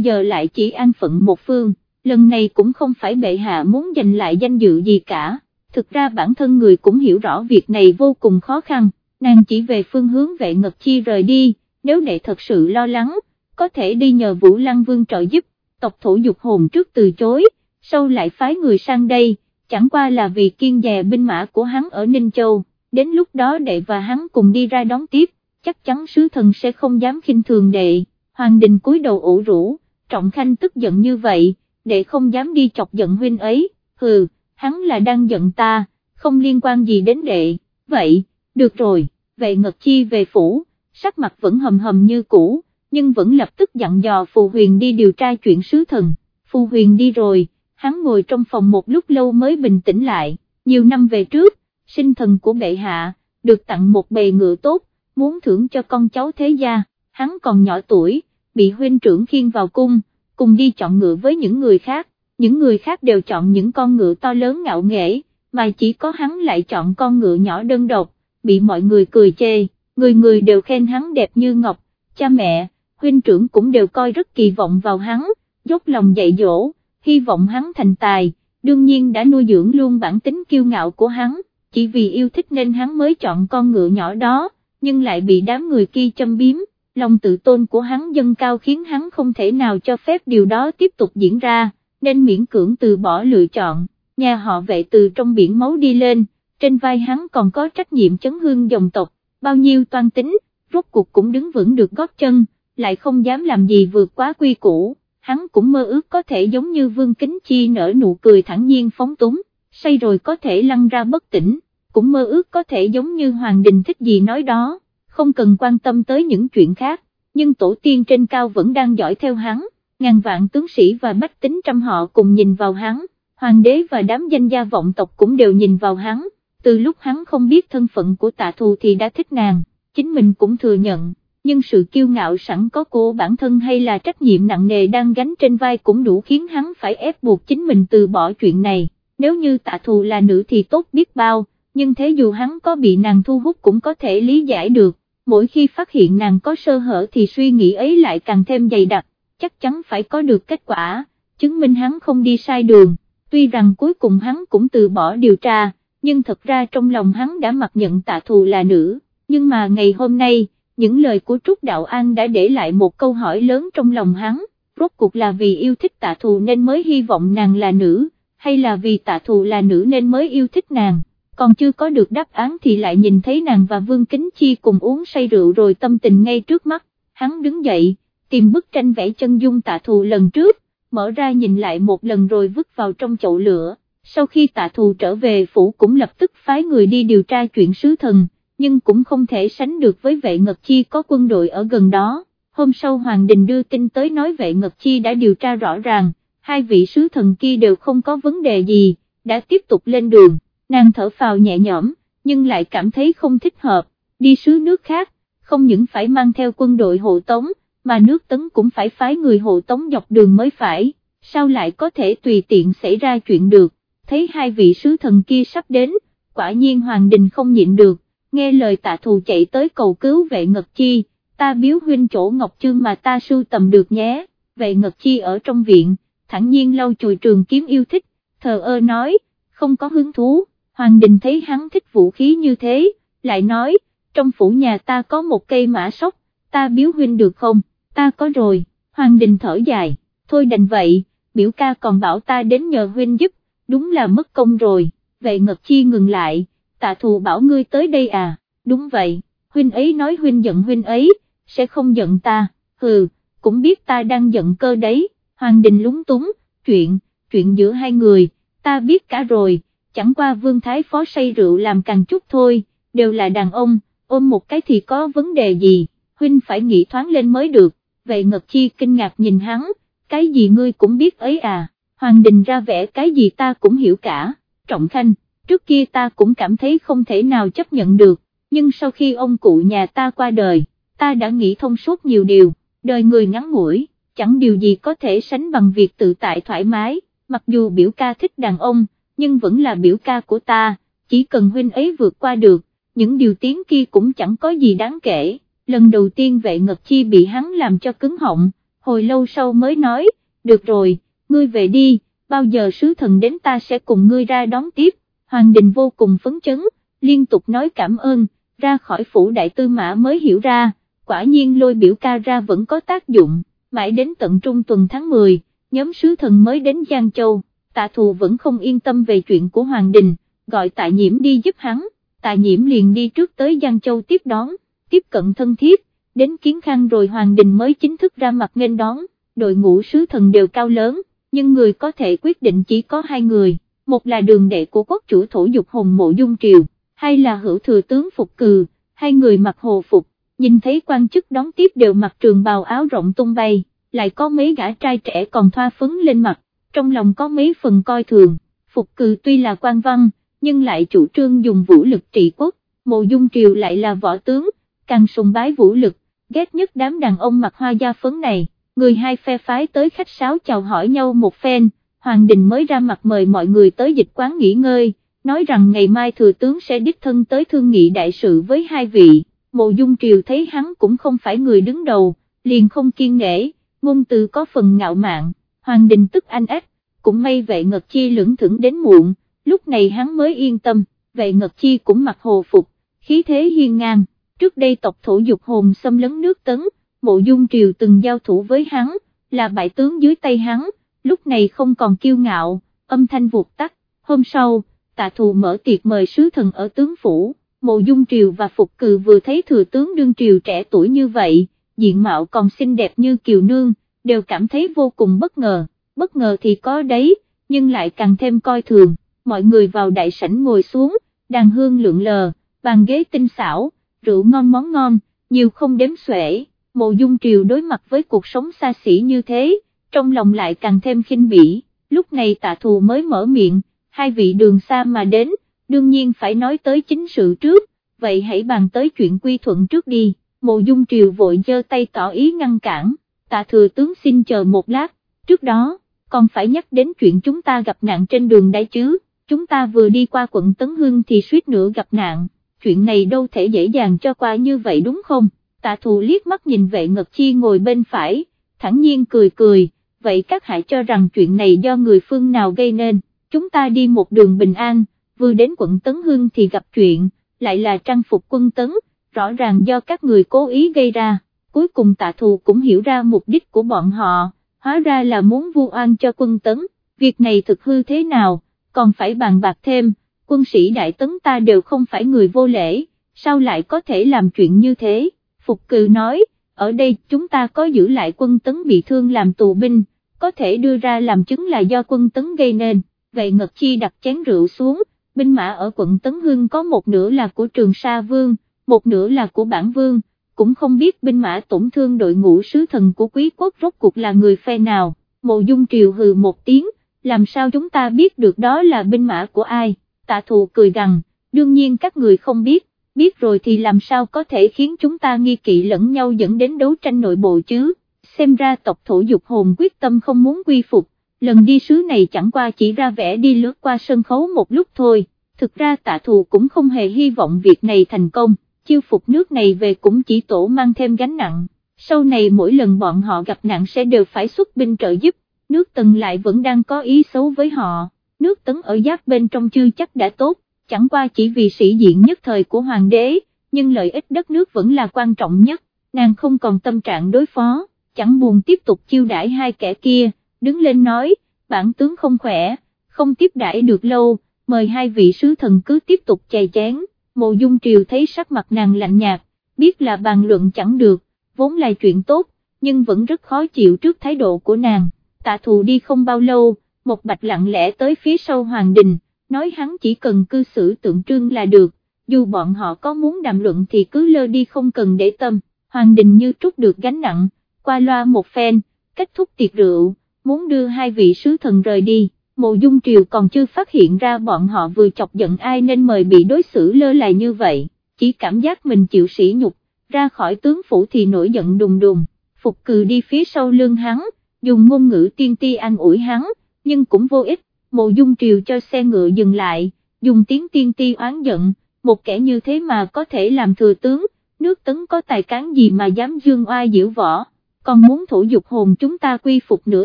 Speaker 1: giờ lại chỉ an phận một phương, lần này cũng không phải bệ hạ muốn giành lại danh dự gì cả, thực ra bản thân người cũng hiểu rõ việc này vô cùng khó khăn, nàng chỉ về phương hướng vệ ngật chi rời đi, nếu đệ thật sự lo lắng, có thể đi nhờ Vũ Lăng Vương trợ giúp, tộc thổ dục hồn trước từ chối, sau lại phái người sang đây, chẳng qua là vì kiên dè binh mã của hắn ở Ninh Châu, đến lúc đó đệ và hắn cùng đi ra đón tiếp, chắc chắn sứ thần sẽ không dám khinh thường đệ, Hoàng Đình cúi đầu ủ rũ, Trọng Khanh tức giận như vậy, đệ không dám đi chọc giận huynh ấy, hừ, hắn là đang giận ta, không liên quan gì đến đệ, vậy, được rồi, vậy Ngật Chi về phủ, sắc mặt vẫn hầm hầm như cũ, nhưng vẫn lập tức dặn dò Phù Huyền đi điều tra chuyện sứ thần, Phù Huyền đi rồi, hắn ngồi trong phòng một lúc lâu mới bình tĩnh lại, nhiều năm về trước, sinh thần của bệ hạ, được tặng một bề ngựa tốt, muốn thưởng cho con cháu thế gia, hắn còn nhỏ tuổi, bị huynh trưởng khiêng vào cung, cùng đi chọn ngựa với những người khác, những người khác đều chọn những con ngựa to lớn ngạo nghễ, mà chỉ có hắn lại chọn con ngựa nhỏ đơn độc, bị mọi người cười chê, người người đều khen hắn đẹp như ngọc, cha mẹ, huynh trưởng cũng đều coi rất kỳ vọng vào hắn, dốc lòng dạy dỗ, hy vọng hắn thành tài, đương nhiên đã nuôi dưỡng luôn bản tính kiêu ngạo của hắn, chỉ vì yêu thích nên hắn mới chọn con ngựa nhỏ đó, nhưng lại bị đám người kia châm biếm, lòng tự tôn của hắn dâng cao khiến hắn không thể nào cho phép điều đó tiếp tục diễn ra, nên miễn cưỡng từ bỏ lựa chọn, nhà họ vệ từ trong biển máu đi lên, trên vai hắn còn có trách nhiệm chấn hương dòng tộc, bao nhiêu toan tính, rốt cuộc cũng đứng vững được gót chân, lại không dám làm gì vượt quá quy củ, hắn cũng mơ ước có thể giống như Vương Kính Chi nở nụ cười thẳng nhiên phóng túng, say rồi có thể lăn ra bất tỉnh, cũng mơ ước có thể giống như Hoàng Đình thích gì nói đó, không cần quan tâm tới những chuyện khác, nhưng tổ tiên trên cao vẫn đang dõi theo hắn, ngàn vạn tướng sĩ và bách tính trăm họ cùng nhìn vào hắn, hoàng đế và đám danh gia vọng tộc cũng đều nhìn vào hắn, từ lúc hắn không biết thân phận của tạ thù thì đã thích nàng, chính mình cũng thừa nhận, nhưng sự kiêu ngạo sẵn có của bản thân hay là trách nhiệm nặng nề đang gánh trên vai cũng đủ khiến hắn phải ép buộc chính mình từ bỏ chuyện này, nếu như tạ thù là nữ thì tốt biết bao, nhưng thế dù hắn có bị nàng thu hút cũng có thể lý giải được, mỗi khi phát hiện nàng có sơ hở thì suy nghĩ ấy lại càng thêm dày đặc, chắc chắn phải có được kết quả, chứng minh hắn không đi sai đường, tuy rằng cuối cùng hắn cũng từ bỏ điều tra, nhưng thật ra trong lòng hắn đã mặc nhận tạ thù là nữ, nhưng mà ngày hôm nay, những lời của Trúc Đạo An đã để lại một câu hỏi lớn trong lòng hắn, rốt cuộc là vì yêu thích tạ thù nên mới hy vọng nàng là nữ, hay là vì tạ thù là nữ nên mới yêu thích nàng, còn chưa có được đáp án thì lại nhìn thấy nàng và Vương Kính Chi cùng uống say rượu rồi tâm tình ngay trước mắt, hắn đứng dậy, tìm bức tranh vẽ chân dung tạ thù lần trước, mở ra nhìn lại một lần rồi vứt vào trong chậu lửa, sau khi tạ thù trở về phủ cũng lập tức phái người đi điều tra chuyện sứ thần nhưng cũng không thể sánh được với vệ Ngật Chi có quân đội ở gần đó. Hôm sau Hoàng Đình đưa tin tới nói vệ Ngật Chi đã điều tra rõ ràng, hai vị sứ thần kia đều không có vấn đề gì, đã tiếp tục lên đường, nàng thở phào nhẹ nhõm, nhưng lại cảm thấy không thích hợp, đi sứ nước khác, không những phải mang theo quân đội hộ tống, mà nước tấn cũng phải phái người hộ tống dọc đường mới phải, sao lại có thể tùy tiện xảy ra chuyện được, thấy hai vị sứ thần kia sắp đến, quả nhiên Hoàng Đình không nhịn được nghe lời tạ thù chạy tới cầu cứu vệ ngật chi, ta biếu huynh chỗ ngọc chương mà ta sưu tầm được nhé, vệ ngật chi ở trong viện, thẳng nhiên lau chùi trường kiếm yêu thích, thờ ơ nói, không có hứng thú, Hoàng Đình thấy hắn thích vũ khí như thế, lại nói, trong phủ nhà ta có một cây mã sóc, ta biếu huynh được không, ta có rồi, Hoàng Đình thở dài, thôi đành vậy, biểu ca còn bảo ta đến nhờ huynh giúp, đúng là mất công rồi, vệ ngật chi ngừng lại tạ thù bảo ngươi tới đây à, đúng vậy, huynh ấy nói huynh giận huynh ấy, sẽ không giận ta, hừ, cũng biết ta đang giận cơ đấy, Hoàng Đình lúng túng, chuyện, chuyện giữa hai người, ta biết cả rồi, chẳng qua vương thái phó say rượu làm càng chút thôi, đều là đàn ông, ôm một cái thì có vấn đề gì, huynh phải nghĩ thoáng lên mới được, vậy Ngật Chi kinh ngạc nhìn hắn, cái gì ngươi cũng biết ấy à, Hoàng Đình ra vẻ cái gì ta cũng hiểu cả, Trọng Khanh trước kia ta cũng cảm thấy không thể nào chấp nhận được, nhưng sau khi ông cụ nhà ta qua đời, ta đã nghĩ thông suốt nhiều điều, đời người ngắn ngủi, chẳng điều gì có thể sánh bằng việc tự tại thoải mái, mặc dù biểu ca thích đàn ông, nhưng vẫn là biểu ca của ta, chỉ cần huynh ấy vượt qua được, những điều tiếng kia cũng chẳng có gì đáng kể, lần đầu tiên vệ ngật chi bị hắn làm cho cứng họng, hồi lâu sau mới nói, được rồi, ngươi về đi, bao giờ sứ thần đến ta sẽ cùng ngươi ra đón tiếp, Hoàng Đình vô cùng phấn chấn, liên tục nói cảm ơn, ra khỏi phủ đại tư mã mới hiểu ra, quả nhiên lôi biểu ca ra vẫn có tác dụng, mãi đến tận trung tuần tháng 10, nhóm sứ thần mới đến Giang Châu, tạ thù vẫn không yên tâm về chuyện của Hoàng Đình, gọi tạ nhiễm đi giúp hắn, tạ nhiễm liền đi trước tới Giang Châu tiếp đón, tiếp cận thân thiết, đến kiến khang rồi Hoàng Đình mới chính thức ra mặt nghênh đón, đội ngũ sứ thần đều cao lớn, nhưng người có thể quyết định chỉ có hai người, một là đường đệ của quốc chủ thổ dục hồng mộ dung triều, hay là hữu thừa tướng phục cừ, hai người mặc hồ phục, nhìn thấy quan chức đón tiếp đều mặc trường bào áo rộng tung bay, lại có mấy gã trai trẻ còn thoa phấn lên mặt, trong lòng có mấy phần coi thường, phục cừ tuy là quan văn, nhưng lại chủ trương dùng vũ lực trị quốc, mộ dung triều lại là võ tướng, càng sùng bái vũ lực, ghét nhất đám đàn ông mặc hoa da phấn này, người hai phe phái tới khách sáo chào hỏi nhau một phen, Hoàng Đình mới ra mặt mời mọi người tới dịch quán nghỉ ngơi, nói rằng ngày mai thừa tướng sẽ đích thân tới thương nghị đại sự với hai vị, mộ dung triều thấy hắn cũng không phải người đứng đầu, liền không kiên nể, ngôn từ có phần ngạo mạn, Hoàng Đình tức anh ếch, cũng may vệ ngật chi lưỡng thưởng đến muộn, lúc này hắn mới yên tâm, vệ ngật chi cũng mặc hồ phục, khí thế hiên ngang, trước đây tộc thổ dục hồn xâm lấn nước tấn, mộ dung triều từng giao thủ với hắn, là bại tướng dưới tay hắn, lúc này không còn kiêu ngạo, âm thanh vụt tắt, hôm sau, tạ thù mở tiệc mời sứ thần ở tướng phủ, mộ dung triều và phục cừ vừa thấy thừa tướng đương triều trẻ tuổi như vậy, diện mạo còn xinh đẹp như kiều nương, đều cảm thấy vô cùng bất ngờ, bất ngờ thì có đấy, nhưng lại càng thêm coi thường, mọi người vào đại sảnh ngồi xuống, đàn hương lượn lờ, bàn ghế tinh xảo, rượu ngon món ngon, nhiều không đếm xuể, mộ dung triều đối mặt với cuộc sống xa xỉ như thế, trong lòng lại càng thêm khinh bỉ, lúc này tạ thù mới mở miệng, hai vị đường xa mà đến, đương nhiên phải nói tới chính sự trước, vậy hãy bàn tới chuyện quy thuận trước đi, mộ dung triều vội giơ tay tỏ ý ngăn cản, tạ thừa tướng xin chờ một lát, trước đó, còn phải nhắc đến chuyện chúng ta gặp nạn trên đường đấy chứ, chúng ta vừa đi qua quận Tấn Hưng thì suýt nữa gặp nạn, chuyện này đâu thể dễ dàng cho qua như vậy đúng không, tạ thù liếc mắt nhìn vệ ngật chi ngồi bên phải, thẳng nhiên cười cười, vậy các hạ cho rằng chuyện này do người phương nào gây nên, chúng ta đi một đường bình an, vừa đến quận Tấn Hưng thì gặp chuyện, lại là trang phục quân tấn, rõ ràng do các người cố ý gây ra, cuối cùng tạ thù cũng hiểu ra mục đích của bọn họ, hóa ra là muốn vu oan cho quân tấn, việc này thực hư thế nào, còn phải bàn bạc thêm, quân sĩ đại tấn ta đều không phải người vô lễ, sao lại có thể làm chuyện như thế, Phục Cừ nói, ở đây chúng ta có giữ lại quân tấn bị thương làm tù binh, có thể đưa ra làm chứng là do quân tấn gây nên, vậy Ngật Chi đặt chén rượu xuống, binh mã ở quận Tấn Hưng có một nửa là của Trường Sa Vương, một nửa là của Bản Vương, cũng không biết binh mã tổn thương đội ngũ sứ thần của quý quốc rốt cuộc là người phe nào, mộ dung triều hừ một tiếng, làm sao chúng ta biết được đó là binh mã của ai, tạ thù cười rằng, đương nhiên các người không biết, biết rồi thì làm sao có thể khiến chúng ta nghi kỵ lẫn nhau dẫn đến đấu tranh nội bộ chứ, xem ra tộc thổ dục hồn quyết tâm không muốn quy phục, lần đi sứ này chẳng qua chỉ ra vẻ đi lướt qua sân khấu một lúc thôi, thực ra tạ thù cũng không hề hy vọng việc này thành công, chiêu phục nước này về cũng chỉ tổ mang thêm gánh nặng, sau này mỗi lần bọn họ gặp nạn sẽ đều phải xuất binh trợ giúp, nước tần lại vẫn đang có ý xấu với họ, nước tấn ở giáp bên trong chưa chắc đã tốt, chẳng qua chỉ vì sĩ diện nhất thời của hoàng đế, nhưng lợi ích đất nước vẫn là quan trọng nhất, nàng không còn tâm trạng đối phó, chẳng buồn tiếp tục chiêu đãi hai kẻ kia, đứng lên nói, bản tướng không khỏe, không tiếp đãi được lâu, mời hai vị sứ thần cứ tiếp tục chày chén, mộ dung triều thấy sắc mặt nàng lạnh nhạt, biết là bàn luận chẳng được, vốn là chuyện tốt, nhưng vẫn rất khó chịu trước thái độ của nàng, tạ thù đi không bao lâu, một bạch lặng lẽ tới phía sau hoàng đình, nói hắn chỉ cần cư xử tượng trưng là được, dù bọn họ có muốn đàm luận thì cứ lơ đi không cần để tâm, hoàng đình như trút được gánh nặng, qua loa một phen, kết thúc tiệc rượu, muốn đưa hai vị sứ thần rời đi, mộ dung triều còn chưa phát hiện ra bọn họ vừa chọc giận ai nên mời bị đối xử lơ là như vậy, chỉ cảm giác mình chịu sỉ nhục, ra khỏi tướng phủ thì nổi giận đùng đùng, phục cừ đi phía sau lưng hắn, dùng ngôn ngữ tiên ti an ủi hắn, nhưng cũng vô ích, mộ dung triều cho xe ngựa dừng lại, dùng tiếng tiên ti oán giận, một kẻ như thế mà có thể làm thừa tướng, nước tấn có tài cán gì mà dám dương oai diễu võ, còn muốn thủ dục hồn chúng ta quy phục nữa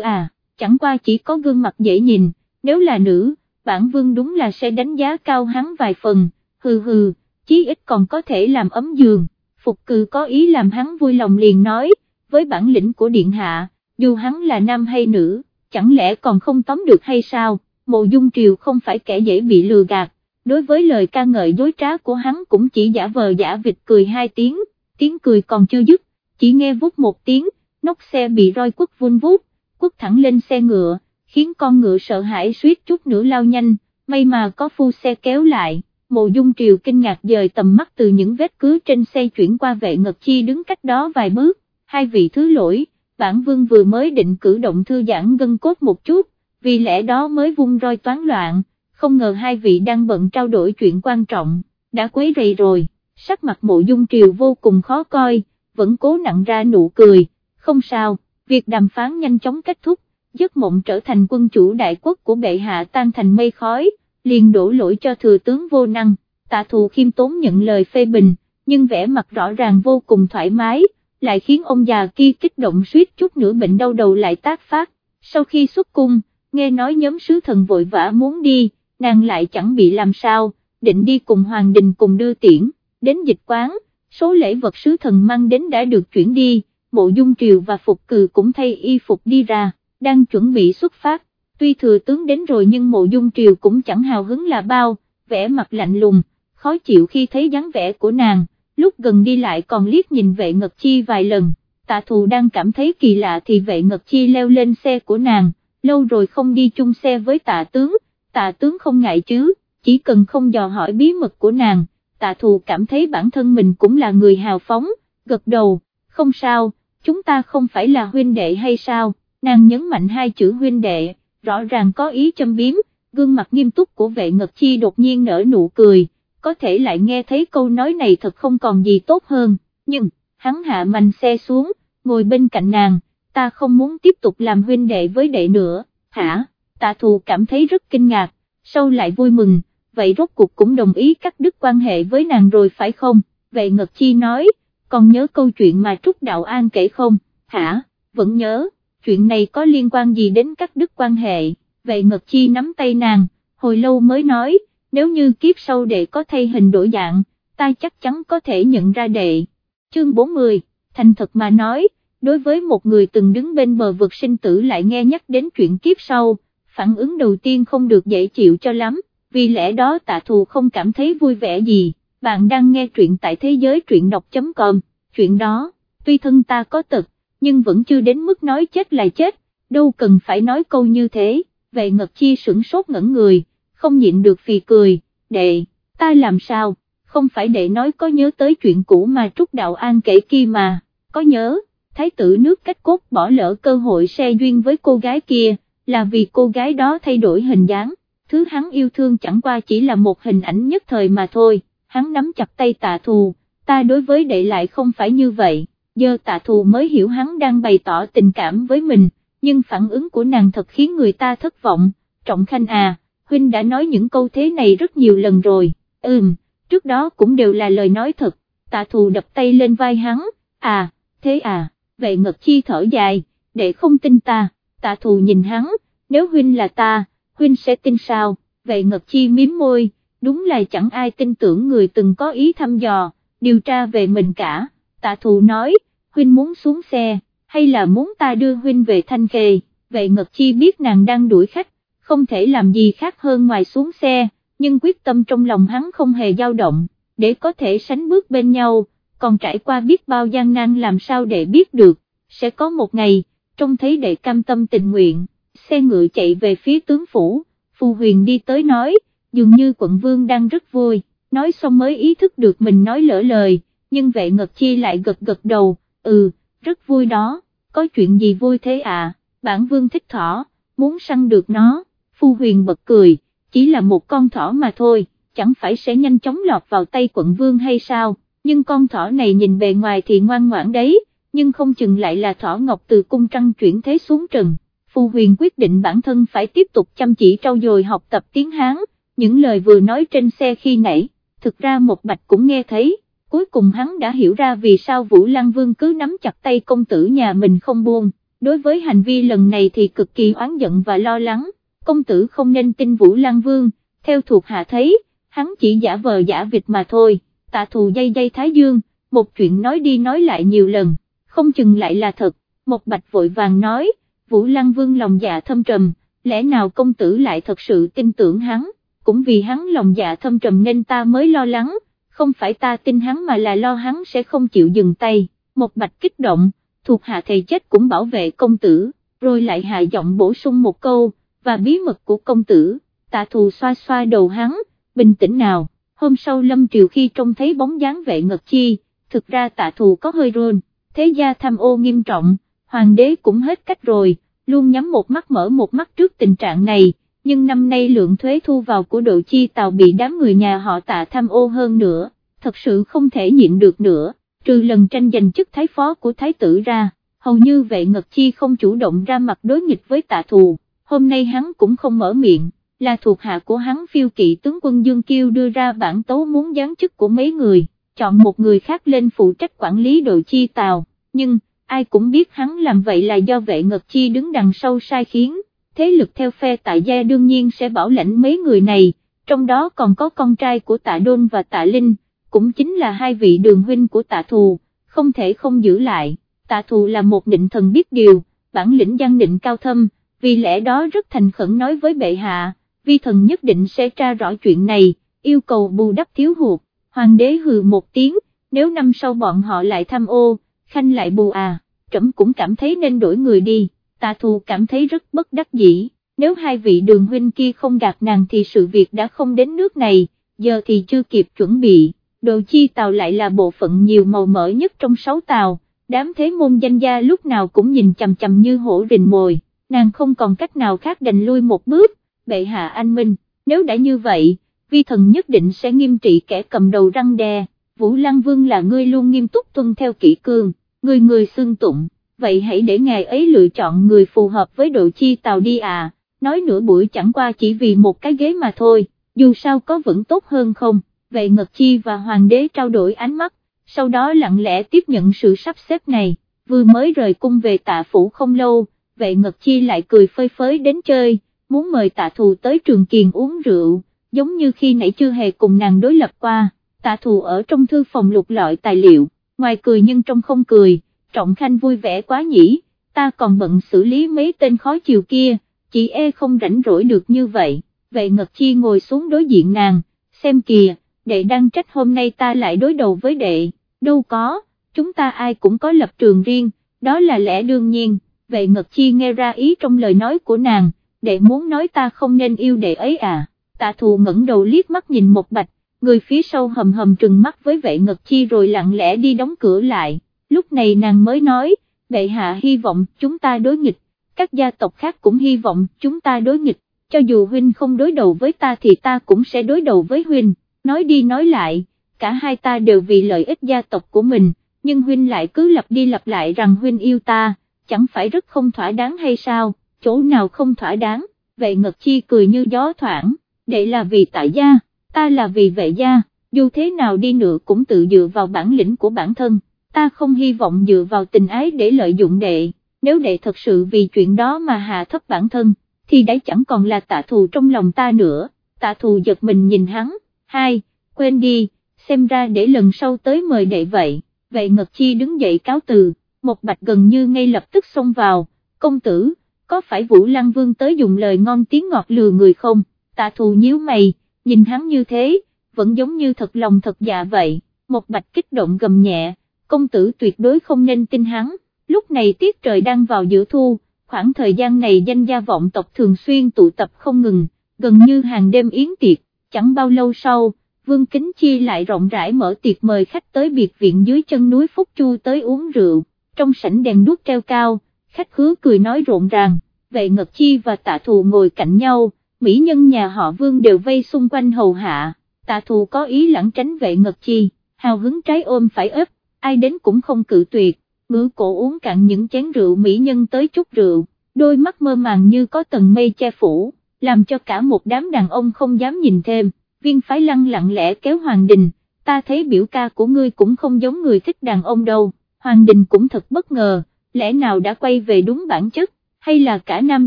Speaker 1: à, chẳng qua chỉ có gương mặt dễ nhìn, nếu là nữ, bản vương đúng là sẽ đánh giá cao hắn vài phần, hừ hừ, chí ít còn có thể làm ấm giường, phục cừ có ý làm hắn vui lòng liền nói, với bản lĩnh của điện hạ, dù hắn là nam hay nữ, chẳng lẽ còn không tóm được hay sao, mộ dung triều không phải kẻ dễ bị lừa gạt, đối với lời ca ngợi dối trá của hắn cũng chỉ giả vờ giả vịt cười hai tiếng, tiếng cười còn chưa dứt, chỉ nghe vút một tiếng, nóc xe bị roi quất vun vút, quất thẳng lên xe ngựa, khiến con ngựa sợ hãi suýt chút nữa lao nhanh, may mà có phu xe kéo lại, mộ dung triều kinh ngạc dời tầm mắt từ những vết cứ trên xe chuyển qua vệ ngật chi đứng cách đó vài bước, hai vị thứ lỗi, bản vương vừa mới định cử động thư giãn gân cốt một chút, vì lẽ đó mới vung roi toán loạn, không ngờ hai vị đang bận trao đổi chuyện quan trọng, đã quấy rầy rồi, sắc mặt mộ dung triều vô cùng khó coi, vẫn cố nặng ra nụ cười, không sao, việc đàm phán nhanh chóng kết thúc, giấc mộng trở thành quân chủ đại quốc của bệ hạ tan thành mây khói, liền đổ lỗi cho thừa tướng vô năng, tạ thù khiêm tốn nhận lời phê bình, nhưng vẻ mặt rõ ràng vô cùng thoải mái, lại khiến ông già kia kích động suýt chút nữa bệnh đau đầu lại tác phát, sau khi xuất cung, nghe nói nhóm sứ thần vội vã muốn đi, nàng lại chẳng bị làm sao, định đi cùng Hoàng Đình cùng đưa tiễn, đến dịch quán, số lễ vật sứ thần mang đến đã được chuyển đi, mộ dung triều và phục cừ cũng thay y phục đi ra, đang chuẩn bị xuất phát, tuy thừa tướng đến rồi nhưng mộ dung triều cũng chẳng hào hứng là bao, vẻ mặt lạnh lùng, khó chịu khi thấy dáng vẻ của nàng, lúc gần đi lại còn liếc nhìn vệ ngật chi vài lần, tạ thù đang cảm thấy kỳ lạ thì vệ ngật chi leo lên xe của nàng, lâu rồi không đi chung xe với tạ tướng, tạ tướng không ngại chứ, chỉ cần không dò hỏi bí mật của nàng, tạ thù cảm thấy bản thân mình cũng là người hào phóng, gật đầu, không sao, chúng ta không phải là huynh đệ hay sao, nàng nhấn mạnh hai chữ huynh đệ, rõ ràng có ý châm biếm, gương mặt nghiêm túc của vệ ngật chi đột nhiên nở nụ cười, có thể lại nghe thấy câu nói này thật không còn gì tốt hơn, nhưng, hắn hạ mạnh xe xuống, ngồi bên cạnh nàng, ta không muốn tiếp tục làm huynh đệ với đệ nữa, hả, tạ thù cảm thấy rất kinh ngạc, sau lại vui mừng, vậy rốt cuộc cũng đồng ý cắt đứt quan hệ với nàng rồi phải không, vệ ngật chi nói, còn nhớ câu chuyện mà Trúc Đạo An kể không, hả, vẫn nhớ, chuyện này có liên quan gì đến cắt đứt quan hệ, vệ ngật chi nắm tay nàng, hồi lâu mới nói, nếu như kiếp sau đệ có thay hình đổi dạng, ta chắc chắn có thể nhận ra đệ. Chương 40, thành thật mà nói, đối với một người từng đứng bên bờ vực sinh tử lại nghe nhắc đến chuyện kiếp sau, phản ứng đầu tiên không được dễ chịu cho lắm, vì lẽ đó tạ thù không cảm thấy vui vẻ gì, bạn đang nghe truyện tại thế giới truyện đọc.com, chuyện đó, tuy thân ta có tật, nhưng vẫn chưa đến mức nói chết là chết, đâu cần phải nói câu như thế, về ngật chi sửng sốt ngẩn người, không nhịn được phì cười, đệ, ta làm sao, không phải đệ nói có nhớ tới chuyện cũ mà Trúc Đạo An kể kia mà, có nhớ, thái tử nước cách cốt bỏ lỡ cơ hội xe duyên với cô gái kia, là vì cô gái đó thay đổi hình dáng, thứ hắn yêu thương chẳng qua chỉ là một hình ảnh nhất thời mà thôi, hắn nắm chặt tay tạ thù, ta đối với đệ lại không phải như vậy, giờ tạ thù mới hiểu hắn đang bày tỏ tình cảm với mình, nhưng phản ứng của nàng thật khiến người ta thất vọng, trọng khanh à, huynh đã nói những câu thế này rất nhiều lần rồi, ừm, trước đó cũng đều là lời nói thật, tạ thù đập tay lên vai hắn, à, thế à, về ngật chi thở dài, để không tin ta, tạ thù nhìn hắn, nếu huynh là ta, huynh sẽ tin sao, Về ngật chi miếm môi, đúng là chẳng ai tin tưởng người từng có ý thăm dò, điều tra về mình cả, tạ thù nói, huynh muốn xuống xe, hay là muốn ta đưa huynh về thanh khê, Về ngật chi biết nàng đang đuổi khách, không thể làm gì khác hơn ngoài xuống xe, nhưng quyết tâm trong lòng hắn không hề dao động, để có thể sánh bước bên nhau, còn trải qua biết bao gian nan làm sao để biết được, sẽ có một ngày, trông thấy đệ cam tâm tình nguyện, xe ngựa chạy về phía tướng phủ, Phù Huyền đi tới nói, dường như quận vương đang rất vui, nói xong mới ý thức được mình nói lỡ lời, nhưng vệ ngật chi lại gật gật đầu, ừ, rất vui đó, có chuyện gì vui thế à, bản vương thích thỏ, muốn săn được nó, Phu Huyền bật cười, chỉ là một con thỏ mà thôi, chẳng phải sẽ nhanh chóng lọt vào tay quận vương hay sao, nhưng con thỏ này nhìn bề ngoài thì ngoan ngoãn đấy, nhưng không chừng lại là thỏ ngọc từ cung trăng chuyển thế xuống trần. Phu Huyền quyết định bản thân phải tiếp tục chăm chỉ trau dồi học tập tiếng Hán, những lời vừa nói trên xe khi nãy, thực ra một bạch cũng nghe thấy, cuối cùng hắn đã hiểu ra vì sao Vũ Lăng Vương cứ nắm chặt tay công tử nhà mình không buông, đối với hành vi lần này thì cực kỳ oán giận và lo lắng, công tử không nên tin Vũ Lăng Vương, theo thuộc hạ thấy, hắn chỉ giả vờ giả vịt mà thôi, tạ thù dây dây Thái Dương, một chuyện nói đi nói lại nhiều lần, không chừng lại là thật, một bạch vội vàng nói, Vũ Lăng Vương lòng dạ thâm trầm, lẽ nào công tử lại thật sự tin tưởng hắn, cũng vì hắn lòng dạ thâm trầm nên ta mới lo lắng, không phải ta tin hắn mà là lo hắn sẽ không chịu dừng tay, một bạch kích động, thuộc hạ thầy chết cũng bảo vệ công tử, rồi lại hạ giọng bổ sung một câu, và bí mật của công tử, tạ thù xoa xoa đầu hắn, bình tĩnh nào, hôm sau Lâm Triều khi trông thấy bóng dáng vệ ngật chi, thực ra tạ thù có hơi rôn, thế gia tham ô nghiêm trọng, hoàng đế cũng hết cách rồi, luôn nhắm một mắt mở một mắt trước tình trạng này, nhưng năm nay lượng thuế thu vào của đội chi tàu bị đám người nhà họ tạ tham ô hơn nữa, thật sự không thể nhịn được nữa, trừ lần tranh giành chức thái phó của thái tử ra, hầu như vệ ngật chi không chủ động ra mặt đối nghịch với tạ thù, hôm nay hắn cũng không mở miệng, là thuộc hạ của hắn phiêu kỵ tướng quân Dương Kiêu đưa ra bản tấu muốn giáng chức của mấy người, chọn một người khác lên phụ trách quản lý đội chi tàu, nhưng, ai cũng biết hắn làm vậy là do vệ ngật chi đứng đằng sau sai khiến, thế lực theo phe tại gia đương nhiên sẽ bảo lãnh mấy người này, trong đó còn có con trai của tạ Đôn và tạ Linh, cũng chính là hai vị đường huynh của tạ thù, không thể không giữ lại, tạ thù là một định thần biết điều, bản lĩnh gian định cao thâm, vì lẽ đó rất thành khẩn nói với bệ hạ, vi thần nhất định sẽ tra rõ chuyện này, yêu cầu bù đắp thiếu hụt, hoàng đế hừ một tiếng, nếu năm sau bọn họ lại tham ô, khanh lại bù à, trẫm cũng cảm thấy nên đổi người đi, tạ thù cảm thấy rất bất đắc dĩ, nếu hai vị đường huynh kia không gạt nàng thì sự việc đã không đến nước này, giờ thì chưa kịp chuẩn bị, đồ chi tàu lại là bộ phận nhiều màu mỡ nhất trong sáu tàu, đám thế môn danh gia lúc nào cũng nhìn chầm chầm như hổ rình mồi, nàng không còn cách nào khác đành lui một bước, bệ hạ anh minh, nếu đã như vậy, vi thần nhất định sẽ nghiêm trị kẻ cầm đầu răng đe, Vũ Lăng Vương là ngươi luôn nghiêm túc tuân theo kỷ cương, người người xương tụng, vậy hãy để ngài ấy lựa chọn người phù hợp với độ chi tàu đi à, nói nửa buổi chẳng qua chỉ vì một cái ghế mà thôi, dù sao có vẫn tốt hơn không, vậy Ngật Chi và Hoàng đế trao đổi ánh mắt, sau đó lặng lẽ tiếp nhận sự sắp xếp này, vừa mới rời cung về tạ phủ không lâu, vậy Ngật Chi lại cười phơi phới đến chơi, muốn mời tạ thù tới trường kiền uống rượu, giống như khi nãy chưa hề cùng nàng đối lập qua, tạ thù ở trong thư phòng lục lọi tài liệu, ngoài cười nhưng trong không cười, trọng khanh vui vẻ quá nhỉ, ta còn bận xử lý mấy tên khó chiều kia, chỉ e không rảnh rỗi được như vậy, vậy Ngật Chi ngồi xuống đối diện nàng, xem kìa, đệ đang trách hôm nay ta lại đối đầu với đệ, đâu có, chúng ta ai cũng có lập trường riêng, đó là lẽ đương nhiên, vậy Ngật Chi nghe ra ý trong lời nói của nàng, đệ muốn nói ta không nên yêu đệ ấy à, tạ thù ngẩng đầu liếc mắt nhìn một bạch, người phía sau hầm hầm trừng mắt với vệ Ngật Chi rồi lặng lẽ đi đóng cửa lại, lúc này nàng mới nói, bệ hạ hy vọng chúng ta đối nghịch, các gia tộc khác cũng hy vọng chúng ta đối nghịch, cho dù huynh không đối đầu với ta thì ta cũng sẽ đối đầu với huynh, nói đi nói lại, cả hai ta đều vì lợi ích gia tộc của mình, nhưng huynh lại cứ lặp đi lặp lại rằng huynh yêu ta, chẳng phải rất không thỏa đáng hay sao, chỗ nào không thỏa đáng, vệ ngật chi cười như gió thoảng, đệ là vì tại gia, ta là vì vệ gia, dù thế nào đi nữa cũng tự dựa vào bản lĩnh của bản thân, ta không hy vọng dựa vào tình ái để lợi dụng đệ, nếu đệ thật sự vì chuyện đó mà hạ thấp bản thân, thì đấy chẳng còn là tạ thù trong lòng ta nữa, tạ thù giật mình nhìn hắn, hai, quên đi, xem ra để lần sau tới mời đệ vậy, vậy Ngật Chi đứng dậy cáo từ, một bạch gần như ngay lập tức xông vào, công tử, có phải Vũ Lăng Vương tới dùng lời ngon tiếng ngọt lừa người không, tạ thù nhíu mày, nhìn hắn như thế, vẫn giống như thật lòng thật dạ vậy, một bạch kích động gầm nhẹ, công tử tuyệt đối không nên tin hắn, lúc này tiết trời đang vào giữa thu, khoảng thời gian này danh gia vọng tộc thường xuyên tụ tập không ngừng, gần như hàng đêm yến tiệc, chẳng bao lâu sau, Vương Kính Chi lại rộng rãi mở tiệc mời khách tới biệt viện dưới chân núi Phúc Chu tới uống rượu, trong sảnh đèn đuốc treo cao, khách khứa cười nói rộn ràng, vệ Ngật Chi và tạ thù ngồi cạnh nhau, mỹ nhân nhà họ Vương đều vây xung quanh hầu hạ, tạ thù có ý lãng tránh vệ Ngật Chi, hào hứng trái ôm phải ấp, ai đến cũng không cự tuyệt, ngữ cổ uống cạn những chén rượu mỹ nhân tới chút rượu, đôi mắt mơ màng như có tầng mây che phủ, làm cho cả một đám đàn ông không dám nhìn thêm viên phái lăng lặng lẽ kéo Hoàng Đình, ta thấy biểu ca của ngươi cũng không giống người thích đàn ông đâu, Hoàng Đình cũng thật bất ngờ, lẽ nào đã quay về đúng bản chất, hay là cả nam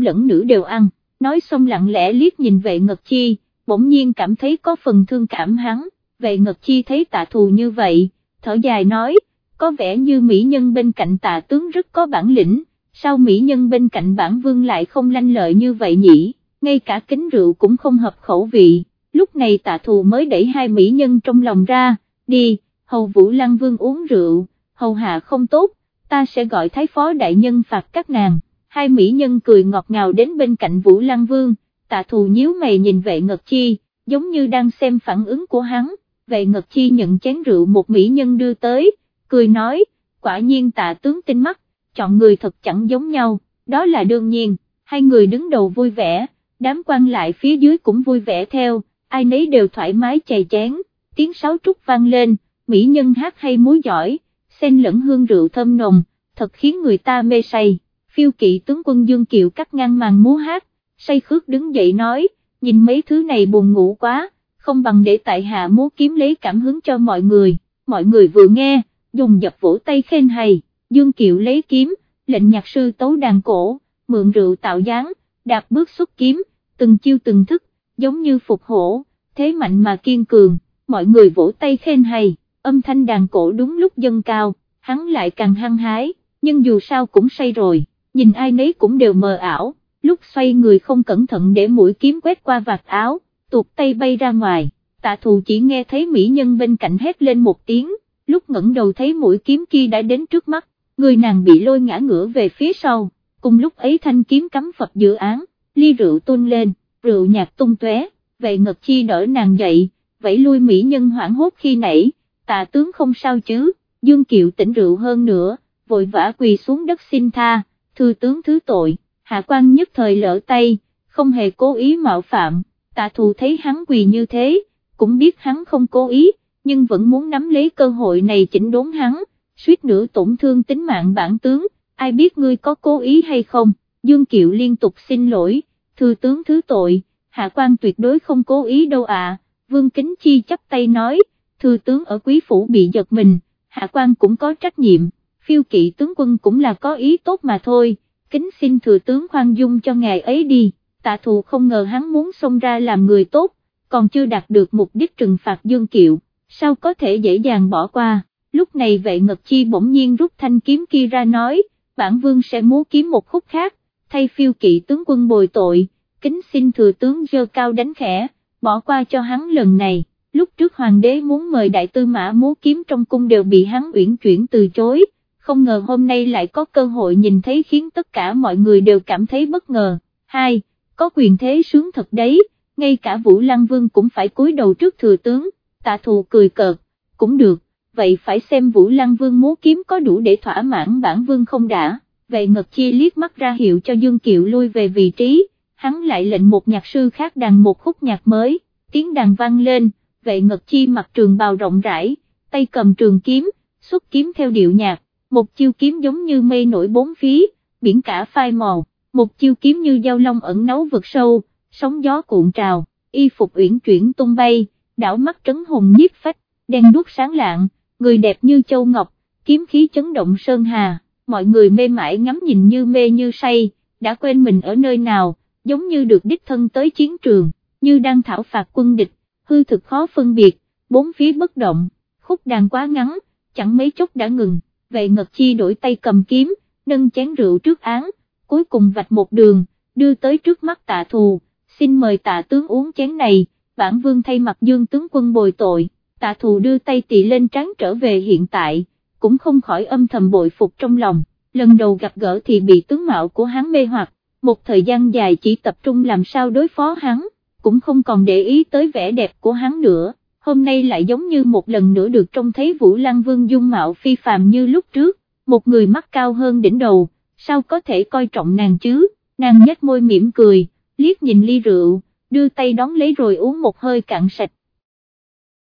Speaker 1: lẫn nữ đều ăn, nói xong lặng lẽ liếc nhìn vệ ngật chi, bỗng nhiên cảm thấy có phần thương cảm hắn, vệ ngật chi thấy tạ thù như vậy, thở dài nói, có vẻ như mỹ nhân bên cạnh tạ tướng rất có bản lĩnh, sao mỹ nhân bên cạnh bản vương lại không lanh lợi như vậy nhỉ, ngay cả kính rượu cũng không hợp khẩu vị, lúc này tạ thù mới đẩy hai mỹ nhân trong lòng ra, đi, hầu vũ lăng vương uống rượu, hầu hạ không tốt, ta sẽ gọi thái phó đại nhân phạt các nàng, hai mỹ nhân cười ngọt ngào đến bên cạnh vũ lăng vương, tạ thù nhíu mày nhìn vệ ngật chi, giống như đang xem phản ứng của hắn, vệ ngật chi nhận chén rượu một mỹ nhân đưa tới, cười nói, quả nhiên tạ tướng tinh mắt, chọn người thật chẳng giống nhau, đó là đương nhiên, hai người đứng đầu vui vẻ, đám quan lại phía dưới cũng vui vẻ theo, ai nấy đều thoải mái chày chén, tiếng sáo trúc vang lên, mỹ nhân hát hay múa giỏi, xen lẫn hương rượu thơm nồng, thật khiến người ta mê say, phiêu kỵ tướng quân Dương Kiệu cắt ngang màn múa hát, say khước đứng dậy nói, nhìn mấy thứ này buồn ngủ quá, không bằng để tại hạ múa kiếm lấy cảm hứng cho mọi người, mọi người vừa nghe, dùng dập vỗ tay khen hay, Dương Kiệu lấy kiếm, lệnh nhạc sư tấu đàn cổ, mượn rượu tạo dáng, đạp bước xuất kiếm, từng chiêu từng thức, giống như phục hổ, thế mạnh mà kiên cường, mọi người vỗ tay khen hay, âm thanh đàn cổ đúng lúc dâng cao, hắn lại càng hăng hái, nhưng dù sao cũng say rồi, nhìn ai nấy cũng đều mờ ảo, lúc xoay người không cẩn thận để mũi kiếm quét qua vạt áo, tuột tay bay ra ngoài, tạ thù chỉ nghe thấy mỹ nhân bên cạnh hét lên một tiếng, lúc ngẩng đầu thấy mũi kiếm kia đã đến trước mắt, người nàng bị lôi ngã ngửa về phía sau, cùng lúc ấy thanh kiếm cắm phập dự án, ly rượu tuôn lên, rượu nhạt tung tóe, vậy ngật chi đỡ nàng dậy, vẫy lui mỹ nhân hoảng hốt khi nãy, tạ tướng không sao chứ, Dương Kiệu tỉnh rượu hơn nữa, vội vã quỳ xuống đất xin tha, thư tướng thứ tội, hạ quan nhất thời lỡ tay, không hề cố ý mạo phạm, tạ thù thấy hắn quỳ như thế, cũng biết hắn không cố ý, nhưng vẫn muốn nắm lấy cơ hội này chỉnh đốn hắn, suýt nữa tổn thương tính mạng bản tướng, ai biết ngươi có cố ý hay không, Dương Kiệu liên tục xin lỗi, thư tướng thứ tội, hạ quan tuyệt đối không cố ý đâu à, Vương Kính Chi chấp tay nói, thư tướng ở quý phủ bị giật mình, hạ quan cũng có trách nhiệm, phiêu kỵ tướng quân cũng là có ý tốt mà thôi, kính xin thừa tướng khoan dung cho ngài ấy đi, tạ thù không ngờ hắn muốn xông ra làm người tốt, còn chưa đạt được mục đích trừng phạt Dương Kiệu, sao có thể dễ dàng bỏ qua, lúc này vệ ngật chi bỗng nhiên rút thanh kiếm kia ra nói, bản vương sẽ múa kiếm một khúc khác, thay phiêu kỵ tướng quân bồi tội, kính xin thừa tướng dơ cao đánh khẽ, bỏ qua cho hắn lần này, lúc trước hoàng đế muốn mời đại tư mã múa kiếm trong cung đều bị hắn uyển chuyển từ chối, không ngờ hôm nay lại có cơ hội nhìn thấy khiến tất cả mọi người đều cảm thấy bất ngờ, hai, có quyền thế sướng thật đấy, ngay cả Vũ Lăng Vương cũng phải cúi đầu trước thừa tướng, tạ thù cười cợt, cũng được, vậy phải xem Vũ Lăng Vương múa kiếm có đủ để thỏa mãn bản vương không đã, vậy Ngật Chi liếc mắt ra hiệu cho Dương Kiệu lui về vị trí, hắn lại lệnh một nhạc sư khác đàn một khúc nhạc mới, tiếng đàn vang lên, vậy Ngật Chi mặc trường bào rộng rãi, tay cầm trường kiếm, xuất kiếm theo điệu nhạc, một chiêu kiếm giống như mây nổi bốn phía, biển cả phai màu, một chiêu kiếm như dao long ẩn nấu vực sâu, sóng gió cuộn trào, y phục uyển chuyển tung bay, đảo mắt trấn hùng nhiếp phách, đen đuốc sáng lạng, người đẹp như châu ngọc, kiếm khí chấn động sơn hà, mọi người mê mải ngắm nhìn như mê như say, đã quên mình ở nơi nào, giống như được đích thân tới chiến trường, như đang thảo phạt quân địch, hư thực khó phân biệt, bốn phía bất động, khúc đàn quá ngắn, chẳng mấy chốc đã ngừng, vậy Ngật Chi đổi tay cầm kiếm, nâng chén rượu trước án, cuối cùng vạch một đường, đưa tới trước mắt tạ thù, xin mời tạ tướng uống chén này, bản vương thay mặt dương tướng quân bồi tội, tạ thù đưa tay tỳ lên trán trở về hiện tại, cũng không khỏi âm thầm bội phục trong lòng, lần đầu gặp gỡ thì bị tướng mạo của hắn mê hoặc, một thời gian dài chỉ tập trung làm sao đối phó hắn, cũng không còn để ý tới vẻ đẹp của hắn nữa, hôm nay lại giống như một lần nữa được trông thấy Vũ Lăng Vương dung mạo phi phàm như lúc trước, một người mắt cao hơn đỉnh đầu, sao có thể coi trọng nàng chứ, nàng nhếch môi mỉm cười, liếc nhìn ly rượu, đưa tay đón lấy rồi uống một hơi cạn sạch,